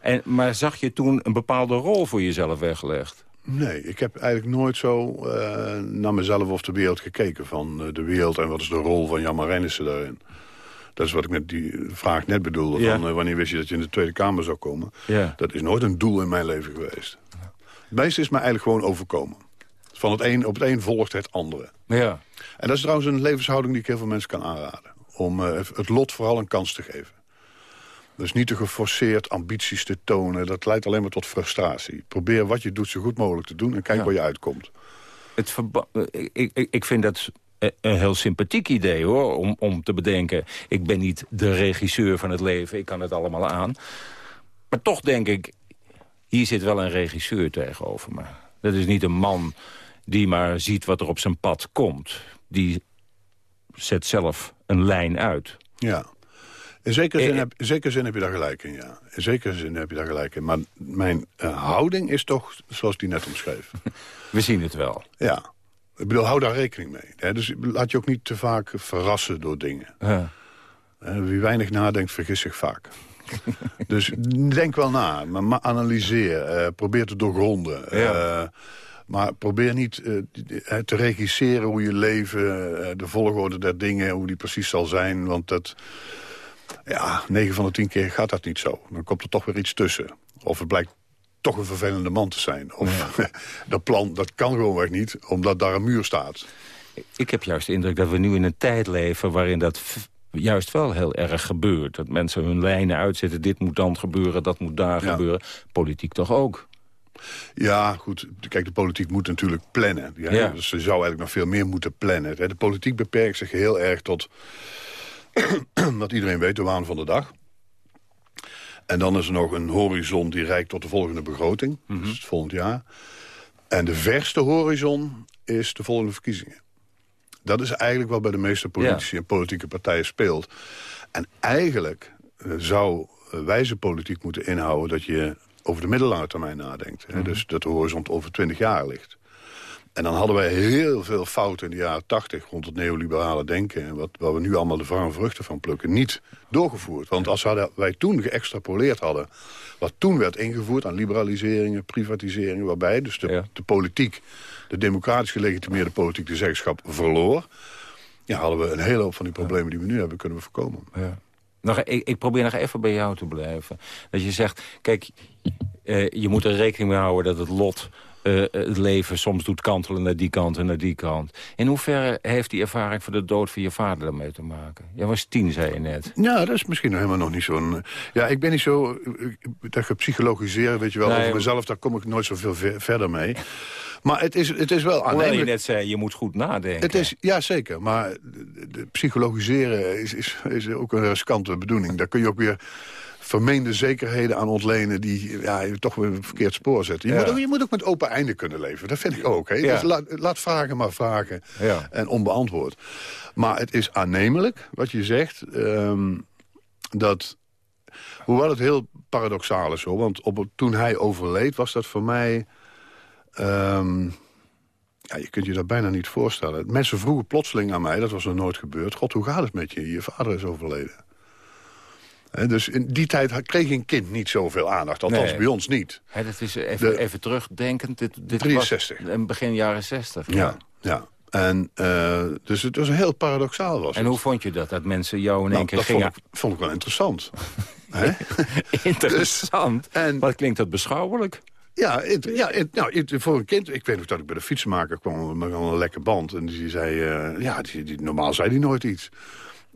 en, maar zag je toen een bepaalde rol voor jezelf weggelegd? Nee, ik heb eigenlijk nooit zo naar mezelf of de wereld gekeken. Van de wereld en wat is de rol van Jan Marijnissen daarin. Dat is wat ik met die vraag net bedoelde. Ja. Van, eh, wanneer wist je dat je in de Tweede Kamer zou komen? Ja. Dat is nooit een doel in mijn leven geweest. Het meeste is mij eigenlijk gewoon overkomen. Van het een op het een volgt het andere. Ja. En dat is trouwens een levenshouding die ik heel veel mensen kan aanraden. Om eh, het lot vooral een kans te geven. Dus niet te geforceerd ambities te tonen. Dat leidt alleen maar tot frustratie. Probeer wat je doet zo goed mogelijk te doen en kijk Ja. waar je uitkomt. Het eh, ik, ik, ik vind dat een heel sympathiek idee, hoor. Om, om te bedenken, ik ben niet de regisseur van het leven. Ik kan het allemaal aan. Maar toch denk ik, hier zit wel een regisseur tegenover me. Dat is niet een man die maar ziet wat er op zijn pad komt. Die zet zelf een lijn uit. Ja. In zekere, zin Eh, heb, in zekere zin heb je daar gelijk in, ja. In zekere zin heb je daar gelijk in. Maar mijn eh, houding is toch zoals die net omschreef. [LAUGHS] We zien het wel. ja. Ik bedoel, hou daar rekening mee. Hè? Dus laat je ook niet te vaak verrassen door dingen. Ja. Hè, Wie weinig nadenkt, vergist zich vaak. [LAUGHS] dus denk wel na, maar, analyseer. eh, probeer te doorgronden. Ja. Eh, maar probeer niet eh, eh, te regisseren hoe je leven... eh, de volgorde der dingen, hoe die precies zal zijn. Want dat... Ja, 9 van de 10 keer gaat dat niet zo. Dan komt er toch weer iets tussen. Of het blijkt toch een vervelende man te zijn. Of [LAUGHS] dat plan, dat kan gewoonweg niet, omdat daar een muur staat. Ik heb juist de indruk dat we nu in een tijd leven... waarin dat juist wel heel erg gebeurt. Dat mensen hun lijnen uitzetten. Dit moet dan gebeuren, dat moet daar Ja. gebeuren. Politiek toch ook. Ja, goed. Kijk, de politiek moet natuurlijk plannen. Ja, Ja. Dus ze zou eigenlijk nog veel meer moeten plannen. De politiek beperkt zich heel erg tot... [CLEARS THROAT] dat iedereen weet, de waan van de dag. En dan is er nog een horizon die reikt tot de volgende begroting. Mhm. Dus het volgend jaar. En de verste horizon is de volgende verkiezingen. Dat is eigenlijk wat bij de meeste politici en politieke partijen speelt. En eigenlijk eh, zou eh, wijze politiek moeten inhouden... dat je over de middellange termijn nadenkt. Hè? Dus dat de horizon over 20 jaar ligt. En dan hadden wij heel veel fouten in de jaren 80 rond het neoliberale denken. En wat, waar we nu allemaal de warme vruchten van plukken, niet doorgevoerd. Want als hadden- wij toen geëxtrapoleerd hadden... wat toen werd ingevoerd aan liberaliseringen, privatiseringen... waarbij dus de, de politiek, de democratisch gelegitimeerde politiek... de zeggenschap verloor... Ja, hadden we een hele hoop van die problemen die we nu hebben kunnen we voorkomen. Ja. Nog, ik, ik probeer nog even bij jou te blijven. Dat je zegt, kijk, eh, je moet er rekening mee houden dat het lot... eh, het leven soms doet kantelen naar die kant en naar die kant. In hoeverre heeft die ervaring van de dood van je vader daarmee te maken? Jij was tien, zei je net. Ja, dat is misschien helemaal nog niet zo'n... Ja, ik ben niet zo... Dat gepsychologiseerd, weet je wel, Nee, over mezelf... daar kom ik nooit zoveel ver- verder mee. Maar het is, het is wel Hoewel je aannemelijk... net zei, je moet goed nadenken. Het is, ja, zeker. Maar de, de psychologiseren is, is, is ook een riskante bedoeling. Daar kun je ook weer vermeende zekerheden aan ontlenen... die ja, je toch weer een verkeerd spoor zetten. Je, Ja. moet ook, je moet ook met open einde kunnen leven. Dat vind ik ook. Hè. Ja. Dus laat, laat vragen maar vragen Ja. en onbeantwoord. Maar het is aannemelijk, wat je zegt... ehm, dat... Hoewel het heel paradoxaal is, hoor. Want op, toen hij overleed, was dat voor mij... ehm, ja, je kunt je dat bijna niet voorstellen. Mensen vroegen plotseling aan mij, dat was nog nooit gebeurd... God, hoe gaat het met je? Je vader is overleden. Dus in die tijd kreeg een kind niet zoveel aandacht. Althans, Nee. bij ons niet. Dat is even, De- even terugdenkend. Dit, dit 63. Was in begin jaren 60. Ja, ja. En, eh, dus het was heel paradoxaal. Was En het. hoe vond je dat? Dat mensen jou in één Nou, keer dat gingen... vond ik, vond ik wel interessant. [LAUGHS] Interessant. Wat klinkt dat beschouwelijk? Ja, het, ja het, nou, het- voor een kind... Ik weet nog dat ik bij de fietsenmaker kwam met een lekker band. En die zei... eh, ja, die, die- normaal zei hij nooit iets.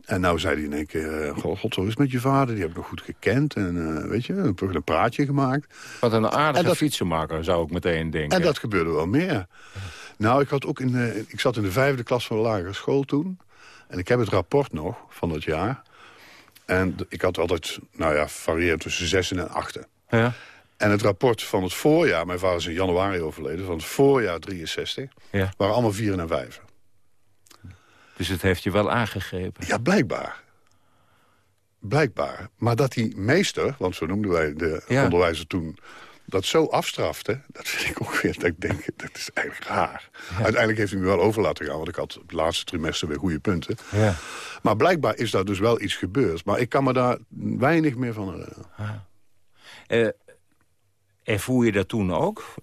En nou zei hij in één keer... eh, God, God, zo is het met je vader. Die heb ik nog goed gekend. En eh, weet je, een, praatje gemaakt. Wat een aardige dat- fietsenmaker, zou ik meteen denken. En dat gebeurde wel meer. Nou, ik, had ook in ik zat in de vijfde klas van de lagere school toen. En ik heb het rapport nog van dat jaar. En ik had altijd, nou ja, varieerd tussen zes en achten. Ja. En het rapport van het voorjaar, mijn vader is in januari overleden... van het voorjaar 63, Ja. waren allemaal vier en vijf. Dus het heeft je wel aangegrepen. Ja, blijkbaar. Blijkbaar. Maar dat die meester, want zo noemden wij de Ja. onderwijzer toen... dat zo afstrafte, dat vind ik ook weer... dat ik denk, dat is eigenlijk raar. Uiteindelijk heeft hij me wel over laten gaan... want ik had het laatste trimester weer goede punten. Ja. Maar blijkbaar is daar dus wel iets gebeurd. Maar ik kan me daar weinig meer van herinneren. Eh, ervoer je dat toen ook?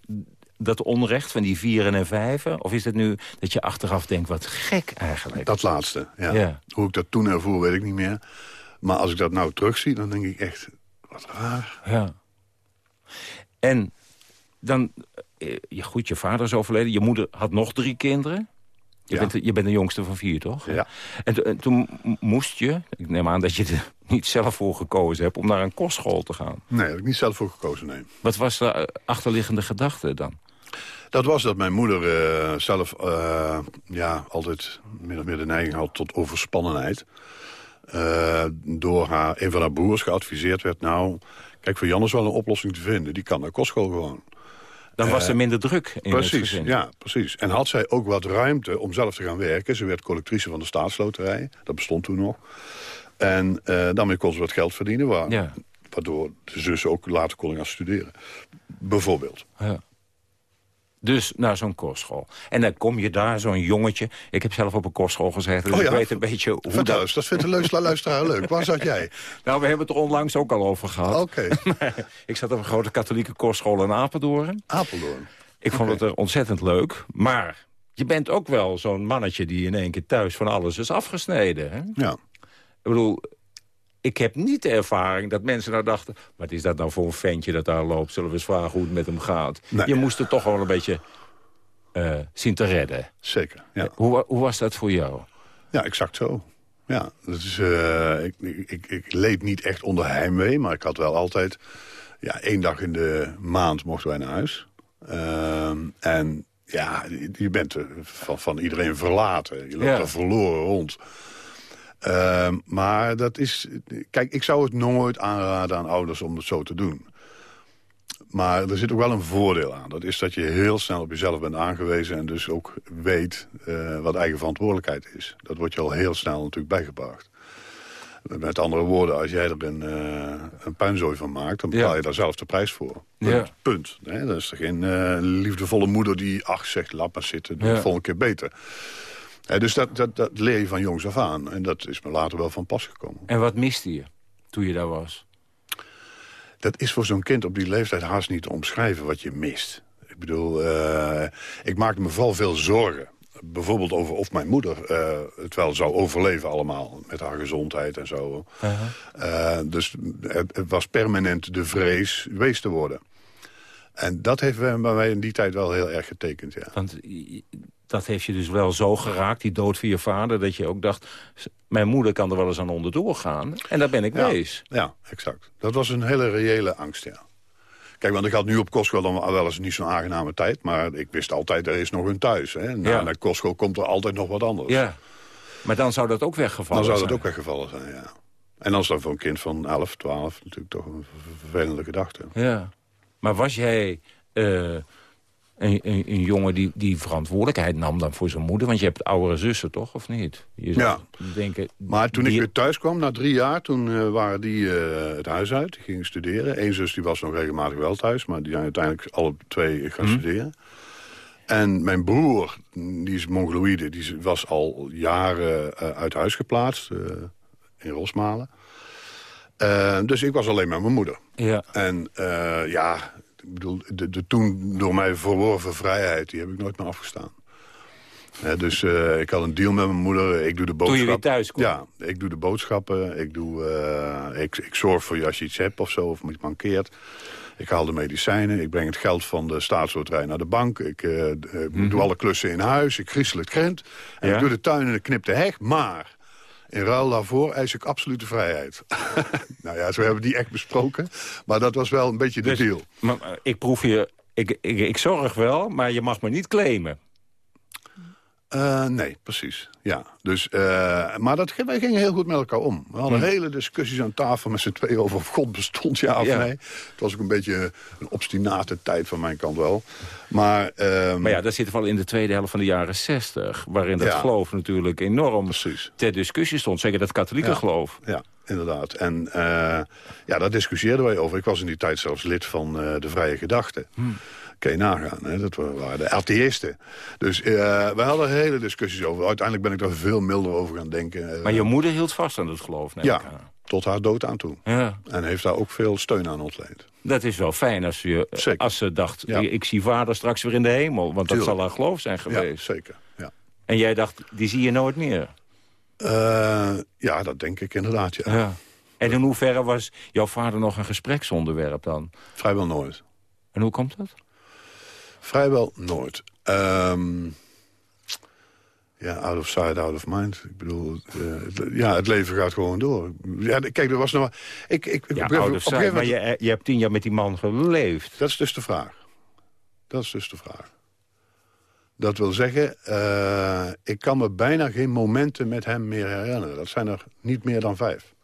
Dat onrecht van die vieren en vijven? Of is het nu dat je achteraf denkt, wat gek eigenlijk? Dat laatste, ja. Ja. Hoe ik dat toen ervoer, weet ik niet meer. Maar als ik dat nou terugzie, dan denk ik echt... wat raar. Ja. En dan, eh, je- goed, je vader is overleden. Je moeder had nog drie kinderen. Je, Ja. bent, de- je bent de jongste van vier, toch? Ja. En, to- en toen moest je, ik neem aan dat je er [LAUGHS] niet zelf voor gekozen hebt... om naar een kostschool te gaan. Nee, heb ik niet zelf voor gekozen, nee. Wat was de eh, achterliggende gedachte dan? Dat was dat mijn moeder eh, zelf eh, ja, altijd min of meer de neiging had tot overspannenheid. Eh, door haar, een van haar broers geadviseerd werd... nou, kijk, voor Jan is wel een oplossing te vinden. Die kan naar kostschool gewoon. Dan was er minder druk in het Precies, gezin. ja, precies. En had zij ook wat ruimte om zelf te gaan werken. Ze werd collectrice van de staatsloterij. Dat bestond toen nog. En daarmee kon ze wat geld verdienen. Waar, Ja. Waardoor de zussen ook later konden gaan studeren. Bijvoorbeeld. Ja. Dus naar zo'n kostschool. En dan kom je daar, zo'n jongetje... Ik heb zelf op een kostschool gezeten, dus Oh ja? ik weet een beetje hoe dat... dat vindt de luisteraar luisteraar leuk. Waar zat jij? [LAUGHS] Nou, we hebben het er onlangs ook al over gehad. Oké, [LAUGHS] ik zat op een grote katholieke kostschool in Apeldoorn. Apeldoorn. Ik vond het er ontzettend leuk. Maar je bent ook wel zo'n mannetje die in één keer thuis van alles is afgesneden. Hè? Ja. Ik bedoel, ik heb niet de ervaring dat mensen nou dachten... wat is dat nou voor een ventje dat daar loopt? Zullen we eens vragen hoe het met hem gaat? Nee. Je moest het toch wel een beetje eh, zien te redden. Zeker, ja. Hoe, hoe was dat voor jou? Ja, exact zo. Ja, dat is, eh, ik, ik, ik, leed niet echt onder heimwee, maar ik had wel altijd... Ja, één dag in de maand mochten wij naar huis. Ehm, en ja, je bent van, van iedereen verlaten. Je loopt Ja. er verloren rond. Ehm, maar dat is... Kijk, ik zou het nooit aanraden aan ouders om het zo te doen. Maar er zit ook wel een voordeel aan. Dat is dat je heel snel op jezelf bent aangewezen... en dus ook weet eh, wat eigen verantwoordelijkheid is. Dat wordt je al heel snel natuurlijk bijgebracht. Met andere woorden, als jij er een, eh, een puinzooi van maakt... dan betaal Ja. je daar zelf de prijs voor. Punt. Ja. Punt. Nee, dat is er geen eh, liefdevolle moeder die... ach, zegt, laat maar zitten, doe Ja. het volgende keer beter. Eh, dus dat, dat, dat leer je van jongs af aan. En dat is me later wel van pas gekomen. En wat miste je toen je daar was? Dat is voor zo'n kind op die leeftijd haast niet te omschrijven wat je mist. Ik bedoel, eh, ik maakte me vooral veel zorgen. Bijvoorbeeld over of mijn moeder eh, het wel zou overleven allemaal. Met haar gezondheid en zo. Eh, dus het, het was permanent de vrees wees te worden. En dat heeft bij mij in die tijd wel heel erg getekend, ja. Want dat heeft je dus wel zo geraakt, die dood van je vader... dat je ook dacht, mijn moeder kan er wel eens aan onderdoor gaan. En daar ben ik Ja, wees. ja, exact. Dat was een hele reële angst, ja. Kijk, want ik had nu op kostschool dan wel eens niet zo'n aangename tijd... maar ik wist altijd, er is nog een thuis. Hè. Na, Ja. na kostschool komt er altijd nog wat anders. Ja. Maar dan zou dat ook weggevallen Dan zou dat zijn. ook weggevallen zijn, ja. En dan is dat voor een kind van 11, 12 natuurlijk toch een ver- vervelende gedachte. Ja. Maar was jij eh, een, een, een jongen die, die verantwoordelijkheid nam dan voor zijn moeder? Want je hebt oudere zussen, toch? Of niet? Je Ja. Denken, Maar toen ik weer thuis kwam, na drie jaar, toen eh, waren die eh, het huis uit. Die gingen studeren. Eén zus die was nog regelmatig wel thuis, maar die zijn uiteindelijk alle twee gaan Mhm. studeren. En mijn broer, die is mongoloïde, die was al jaren eh, uit huis geplaatst. in Rosmalen. Dus ik was alleen met mijn moeder. Ja. En ja, ik bedoel, de, de toen door mij verworven vrijheid, die heb ik nooit meer afgestaan. Dus eh, ik had een deal met mijn moeder. Ik doe de Toen je weer boodschappen. thuis kwam? Ja, ik doe de boodschappen. Ik, doe, eh, ik, ik zorg voor je als je iets hebt of zo, of iets mankeert. Ik haal de medicijnen. Ik breng het geld van de staatsloterij naar de bank. Ik eh, doe alle klussen in huis. Ik griesel het krent. En Ja? ik doe de tuin en ik knip de heg. Maar in ruil daarvoor eis ik absolute vrijheid. [LAUGHS] nou ja, zo hebben we die echt besproken. Maar dat was wel een beetje de Dus- deal. Maar, ik proef je... Ik, ik, ik zorg wel, maar je mag me niet claimen. Eh, nee, precies. Ja. Dus, eh, maar dat, wij gingen heel goed met elkaar om. We hadden Hm. hele discussies aan tafel met z'n tweeën over of God bestond, ja of Ja. nee. Het was ook een beetje een obstinate tijd van mijn kant wel. Maar, ehm, Maar ja, dat zit wel in de tweede helft van de jaren zestig... waarin dat Ja. geloof natuurlijk enorm Precies. ter discussie stond. Zeker dat katholieke geloof. Ja, inderdaad. En eh, ja, daar discussieerden wij over. Ik was in die tijd zelfs lid van de Vrije Gedachte. Hmm. Kun je nagaan, hè? dat wa- waren de atheïsten. Dus eh we hadden hele discussies over. Uiteindelijk ben ik daar veel milder over gaan denken. Eh, Maar je moeder hield vast aan het geloof, neem Ja, ik aan. tot haar dood aan toe. Ja, En heeft daar ook veel steun aan ontleend. dat is wel fijn als, je, Zeker. als ze dacht... Ja. ik zie vader straks weer in de hemel. Want dat zal haar geloof zijn Ja, geweest. zeker. Ja. En jij dacht, die zie je nooit meer. Eh, ja, dat denk ik inderdaad, ja. Ja. En in hoeverre was jouw vader nog een gespreksonderwerp dan? Vrijwel nooit. En hoe komt dat? Vrijwel nooit. Ehm, ja, out of sight, out of mind. Ik bedoel, eh, het, ja, het leven gaat gewoon door. Ja, kijk, er was nog... maar- Ik, ik, Ja, op oude gegeven zaak, maar moment- je, je hebt tien jaar met die man geleefd. Dat is dus de vraag. Dat is dus de vraag. Dat wil zeggen, eh, ik kan me bijna geen momenten met hem meer herinneren. Dat zijn er niet meer dan vijf.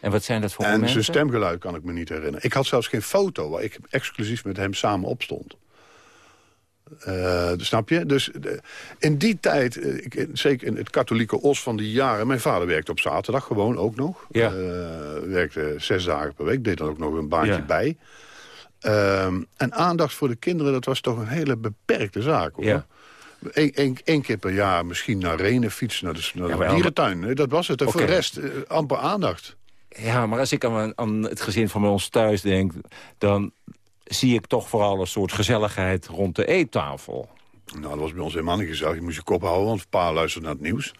En wat zijn dat voor En momenten? zijn stemgeluid kan ik me niet herinneren. Ik had zelfs geen foto waar ik exclusief met hem samen op Eh, snap je? Dus eh, in die tijd, eh, ik, zeker in het katholieke os van die jaren... mijn vader werkte op zaterdag gewoon ook nog. Ja. Werkte zes dagen per week, deed dan ook nog een baantje Ja. bij. Ehm, en aandacht voor de kinderen, dat was toch een hele beperkte zaak. Hoor. Ja. Eén één- één keer per jaar misschien naar Renen fietsen, naar de, naar Ja, de maar- dierentuin. Dat was het. En voor de rest amper aandacht. Ja, maar als ik aan, aan het gezin van ons thuis denk... dan zie ik toch vooral een soort gezelligheid rond de eettafel. Nou, dat was bij ons helemaal niet gezellig. Je moest je kop houden, want pa luisterde naar het nieuws.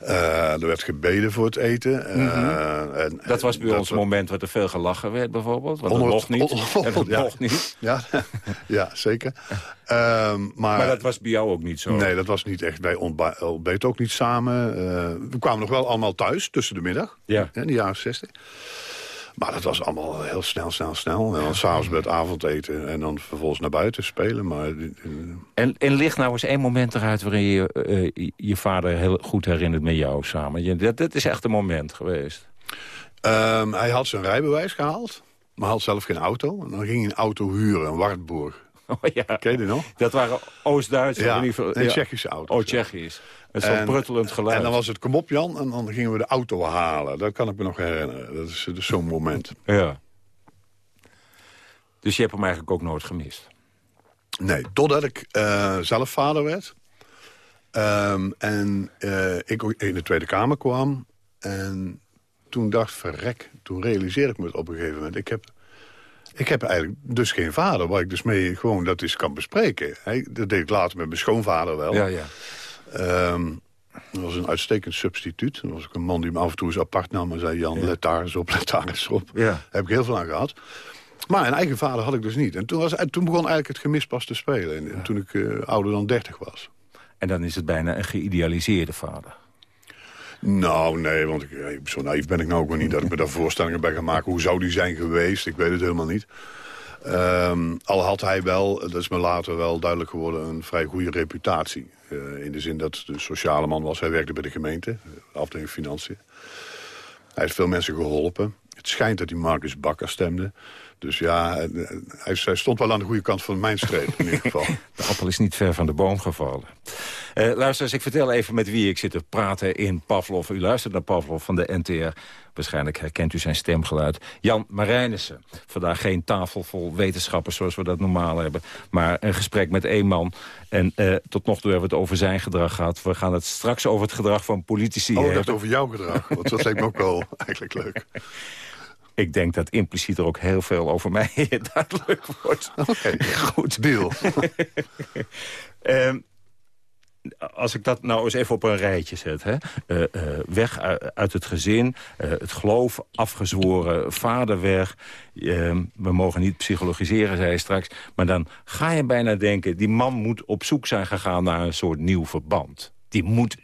Eh, er werd gebeden voor het eten. eh, en, Mhm. Dat was bij dat ons een moment waar er veel gelachen werd bijvoorbeeld. Want Onder- dat mocht niet. [LAUGHS] En dat ja. mocht niet. Ja, [LAUGHS] ja zeker. Ehm, maar, Maar dat was bij jou ook niet zo. Nee, dat was niet echt. Wij ontbeten ook niet samen. Eh, we kwamen nog wel allemaal thuis, tussen de middag. Ja. In de jaren 60. Maar dat was allemaal heel snel, snel, snel. En dan s'avonds bij het avondeten en dan vervolgens naar buiten spelen. Maar, en, en ligt nou eens één moment eruit waarin je uh, je vader heel goed herinnert met jou samen. Je, dat, dat is echt een moment geweest. Um, hij had zijn rijbewijs gehaald, maar had zelf geen auto. En dan ging hij een auto huren, een Wartburg. [LAUGHS] Oh, ja. Ken je die nog? Dat waren. Ja, ieder geval, een Tsjechische auto. Oh, Tsjechisch. Het zo'n pruttelend geluid. En dan was het kom op Jan en dan gingen we de auto halen. Dat kan ik me nog herinneren. Dat is dus zo'n moment. Ja. Dus je hebt hem eigenlijk ook nooit gemist? Nee, totdat ik uh, zelf vader werd. Um, en uh, ik ook in de Tweede Kamer kwam. En toen dacht verrek, toen realiseerde ik me het op een gegeven moment. Ik heb, ik heb eigenlijk dus geen vader waar ik dus mee gewoon dat eens kan bespreken. dat deed ik later met mijn schoonvader wel. Ja, ja. Um, dat was een uitstekend substituut. Dat was ook een man die me af en toe eens apart nam en zei... Jan, ja. let daar eens op, [LAUGHS] let daar eens op. Ja. Daar heb ik heel veel aan gehad. Maar een eigen vader had ik dus niet. En toen, was, toen begon eigenlijk het gemis pas te spelen. En, ja. Toen ik uh, ouder dan 30 was. En dan is het bijna een geïdealiseerde vader. Nou, nee, want ik, zo naïef ben ik nou ook wel niet... dat ik me daar [LAUGHS] voorstellingen bij ga maken. Hoe zou die zijn geweest? Ik weet het helemaal niet. Um, al had hij wel, dat is me later wel duidelijk geworden... een vrij goede reputatie. Uh, in de zin dat de sociale man was. Hij werkte bij de gemeente, de afdeling financiën. Hij heeft veel mensen geholpen. Het schijnt dat hij Marcus Bakker stemde. Dus ja, hij, hij, stond wel aan de goede kant van mijn streep in ieder geval. [LAUGHS] De appel is niet ver van de boom gevallen. Uh, luister eens, ik vertel even met wie ik zit te praten in Pavlov. U luistert naar Pavlov van de NTR. Waarschijnlijk herkent u zijn stemgeluid. Jan Marijnissen. Vandaag geen tafel vol wetenschappers zoals we dat normaal hebben. Maar een gesprek met één man. En uh, tot nog toe hebben we het over zijn gedrag gehad. We gaan het straks over het gedrag van politici oh, hebben. dat over jouw gedrag. Want dat lijkt me ook wel [LAUGHS] eigenlijk leuk. Ik denk dat impliciet er ook heel veel over mij [LAUGHS] duidelijk wordt. Oké, okay. goed. Deal. um, [LAUGHS] als ik dat nou eens even op een rijtje zet. Hè? Uh, uh, weg uit het gezin, uh, het geloof afgezworen, vader weg. Ehm, we mogen niet psychologiseren, zei je straks. Maar dan ga je bijna denken... die man moet op zoek zijn gegaan naar een soort nieuw verband. Die moet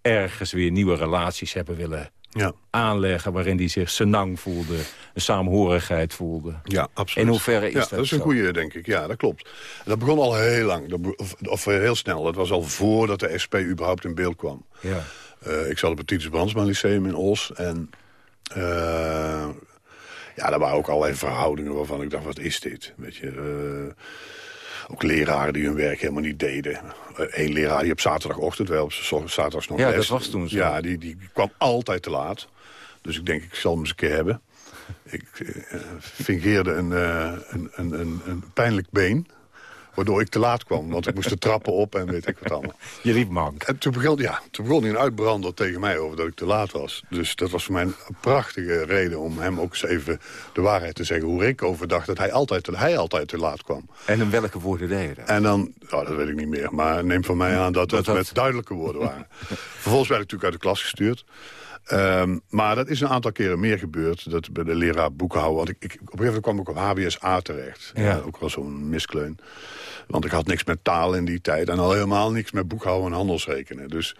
ergens weer nieuwe relaties hebben willen ja. aanleggen... waarin hij zich senang voelde, een saamhorigheid voelde. Ja, absoluut. In hoeverre is ja, dat dat is een goede, denk ik. Ja, dat klopt. En dat begon al heel lang, dat, of, of, heel snel. Dat was al voordat de SP überhaupt in beeld kwam. Ja. Uh, ik zat op het Titus Brandsma Lyceum in Os. En uh, ja, daar waren ook allerlei verhoudingen waarvan ik dacht, wat is dit? Weet je... Uh, ook leraren die hun werk helemaal niet deden. Eén leraar die op zaterdagochtend, wel op zaterdags nog Ja, les, dat was toen zo. Ja, die, die kwam altijd te laat. Dus ik denk, ik zal hem eens een keer hebben. Ik uh, fingeerde een, uh, een, een, een, een pijnlijk been. Waardoor ik te laat kwam, want ik moest de trappen op en weet ik wat allemaal. Je liep mank. En toen begon, ja, toen begon hij een uitbrander tegen mij over dat ik te laat was. Dus dat was voor mij een prachtige reden om hem ook eens even de waarheid te zeggen. Hoe ik over dacht dat hij altijd, dat hij altijd te laat kwam. En in welke woorden deed je dat? En dan, oh, dat weet ik niet meer, maar neem van mij aan dat dat, dat met duidelijke woorden waren. [LAUGHS] Vervolgens werd ik natuurlijk uit de klas gestuurd. Um, maar dat is een aantal keren meer gebeurd. Dat bij de leraar boekhouden. Want ik, ik, op een gegeven moment kwam ik op HBSA terecht. Ja. Ook wel zo'n miskleun. Want ik had niks met taal in die tijd. En al helemaal niks met boekhouden en handelsrekenen. Dus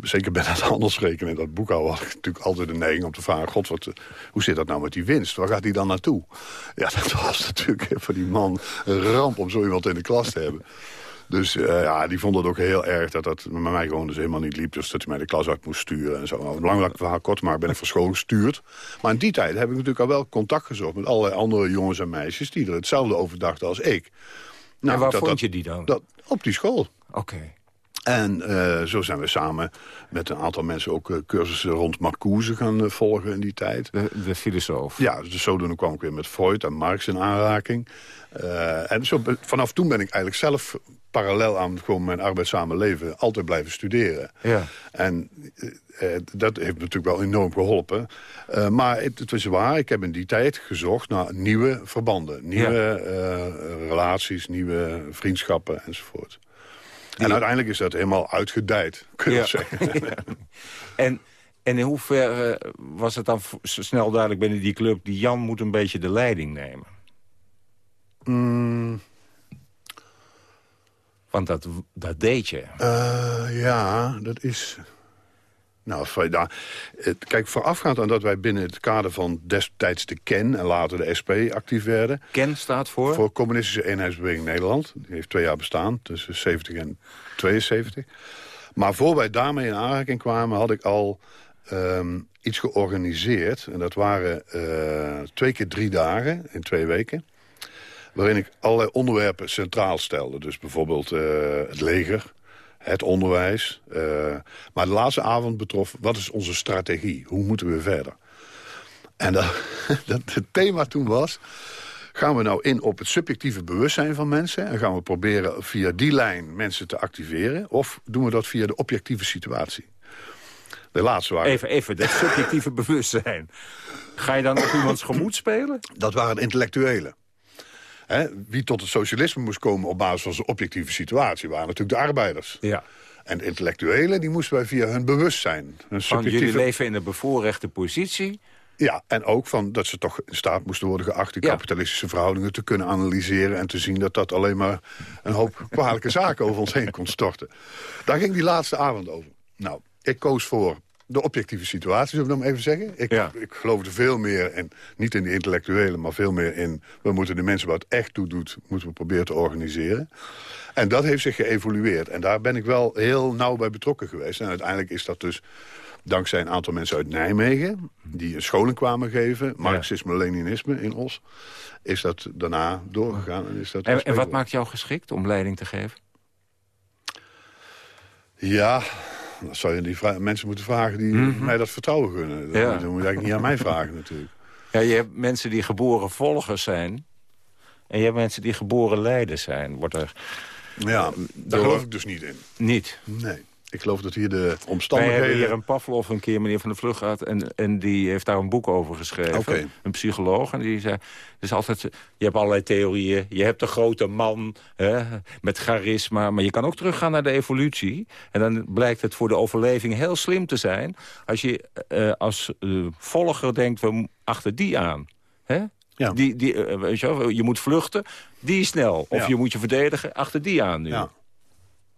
zeker bij dat [LAUGHS] handelsrekenen en dat boekhouden... had ik natuurlijk altijd de neiging om te vragen... God, wat, hoe zit dat nou met die winst? Waar gaat die dan naartoe? Ja, [LAUGHS] dat was natuurlijk voor die man een ramp om zo iemand in de klas te hebben. Dus uh, ja, die vond het ook heel erg dat dat met mij gewoon dus helemaal niet liep. Dus dat hij mij de klas uit moest sturen en zo. Nou, belangrijk verhaal kort, maar ben ik van school gestuurd. Maar in die tijd heb ik natuurlijk al wel contact gezocht met allerlei andere jongens en meisjes... die er hetzelfde over dachten als ik. Nou, en waar dat, vond je die dan? Dat, op die school. Oké. Okay. En uh, zo zijn we samen met een aantal mensen ook uh, cursussen rond Marcuse gaan uh, volgen in die tijd. De, de filosoof. Ja, dus zodoende kwam ik weer met Freud en Marx in aanraking. en zo, vanaf toen ben ik eigenlijk zelf parallel aan gewoon mijn arbeidszame leven altijd blijven studeren. Ja. En dat heeft natuurlijk wel enorm geholpen. maar het, het is waar, ik heb in die tijd gezocht naar nieuwe verbanden. Nieuwe ja. relaties, nieuwe vriendschappen enzovoort. En uiteindelijk is dat helemaal uitgedijd, kun je ja. zeggen. [LAUGHS] En, en in hoeverre was het dan snel duidelijk binnen die club... die Jan moet een beetje de leiding nemen? Mm. Want dat, dat deed je. Uh, ja, dat is... Nou, kijk, voorafgaand aan dat wij binnen het kader van destijds de KEN... en later de SP actief werden... KEN staat voor? Voor Communistische Eenheidsbeweging Nederland. Die heeft twee jaar bestaan, tussen 70 en 72. Maar voor wij daarmee in aanraking kwamen, had ik al ehm, iets georganiseerd. En dat waren uh, twee keer drie dagen in twee weken waarin ik allerlei onderwerpen centraal stelde. Dus bijvoorbeeld uh, het leger, het onderwijs. Uh, maar de laatste avond betrof, wat is onze strategie? Hoe moeten we verder? En dat, [LAUGHS] dat, het thema toen was... gaan we nou in op het subjectieve bewustzijn van mensen... en gaan we proberen via die lijn mensen te activeren... of doen we dat via de objectieve situatie? De laatste waren... Even, even, dat subjectieve [LAUGHS] bewustzijn. Ga je dan op iemands gemoed spelen? Dat waren intellectuelen. Hè, wie tot het socialisme moest komen op basis van zijn objectieve situatie... waren natuurlijk de arbeiders. Ja. En de intellectuelen die moesten wij via hun bewustzijn... Hun subjectieve... jullie leven in een bevoorrechte positie... Ja, en ook van dat ze toch in staat moesten worden geacht... die kapitalistische verhoudingen te kunnen analyseren... en te zien dat dat alleen maar een hoop [LAUGHS] kwalijke zaken over ons heen kon storten. Daar ging die laatste avond over. Nou, ik koos voor de objectieve situatie, zullen we dan even zeggen. Ik, ja. ik geloof er veel meer in, niet in de intellectuelen, maar veel meer in... we moeten de mensen wat echt toe doet, moeten we proberen te organiseren. En dat heeft zich geëvolueerd. En daar ben ik wel heel nauw bij betrokken geweest. En uiteindelijk is dat dus dankzij een aantal mensen uit Nijmegen... die een scholing kwamen geven, marxisme-leninisme in Os... is dat daarna doorgegaan. En, is dat en, en wat maakt jou geschikt om leiding te geven? Ja, dan zou je die mensen moeten vragen die mhm. mij dat vertrouwen gunnen. Dat, moet je eigenlijk niet aan mij vragen natuurlijk. Ja, je hebt mensen die geboren volgers zijn. En je hebt mensen die geboren leiders zijn. Wordt er, ja, daar geloof ik dus niet in. Niet? Nee. Ik geloof dat hier de omstandigheden... Wij hebben hier een Pavlov een keer, meneer Van der Vlug gehad... en, en die heeft daar een boek over geschreven. Een psycholoog. En die zei, dus altijd, je hebt allerlei theorieën. Je hebt de grote man hè, met charisma. Maar je kan ook teruggaan naar de evolutie. En dan blijkt het voor de overleving heel slim te zijn... als je uh, als uh, volger denkt, we achter die aan. Hè? Ja. Die, die, uh, weet je, wel, je moet vluchten, die is snel. Of je moet je verdedigen, achter die aan nu. Ja.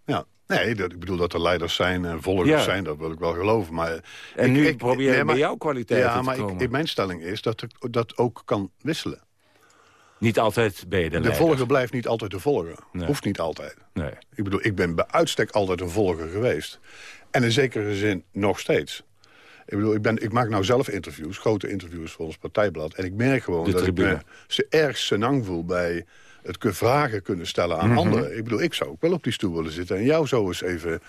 ja. Nee, dat, ik bedoel dat er leiders zijn en volgers zijn, dat wil ik wel geloven. Maar en nu probeer je bij jouw kwaliteiten ja, maar Ik, mijn stelling is dat dat ook kan wisselen. Niet altijd ben je de De volger blijft niet altijd de volger. Hoeft niet altijd. Nee. Ik bedoel, ik ben bij uitstek altijd een volger geweest. En in zekere zin nog steeds. Ik bedoel, ik, ben, ik maak nou zelf interviews, grote interviews voor ons partijblad. En ik merk gewoon dat ik me erg senang voel bij het vragen kunnen stellen aan mhm. anderen. Ik bedoel, ik zou ook wel op die stoel willen zitten... en jou zo eens even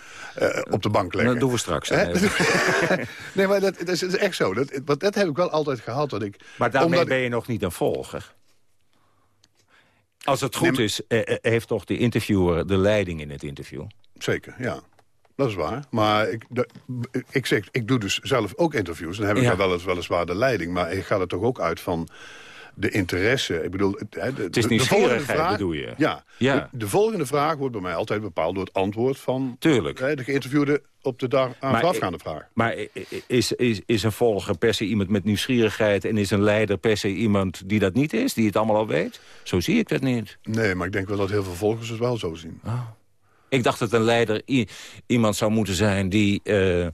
uh, op de bank leggen. Dat doen we straks. [LAUGHS] nee, maar dat, dat, is, echt zo. Dat, want dat heb ik wel altijd gehad. Dat ik, maar daarmee ben je nog niet een volger? Als het goed is, eh, eh, heeft toch de interviewer de leiding in het interview? Zeker, ja. Dat is waar. Maar ik, ik, zeg, ik doe dus zelf ook interviews. Dan heb ik ja. wel eens weliswaar de leiding. Maar ik ga er toch ook uit van de interesse. Ik bedoel, de, het is nieuwsgierigheid, vraag, bedoel je? Ja. ja. De, volgende vraag wordt bij mij altijd bepaald door het antwoord van Tuurlijk. de geïnterviewde op de dag aan voorafgaande vraag. Maar is, is, is een volger per se iemand met nieuwsgierigheid... en is een leider per se iemand die dat niet is, die het allemaal al weet? Zo zie ik dat niet. Nee, maar ik denk wel dat heel veel volgers het wel zo zien. Oh. Ik dacht dat een leider iemand zou moeten zijn die... Uh,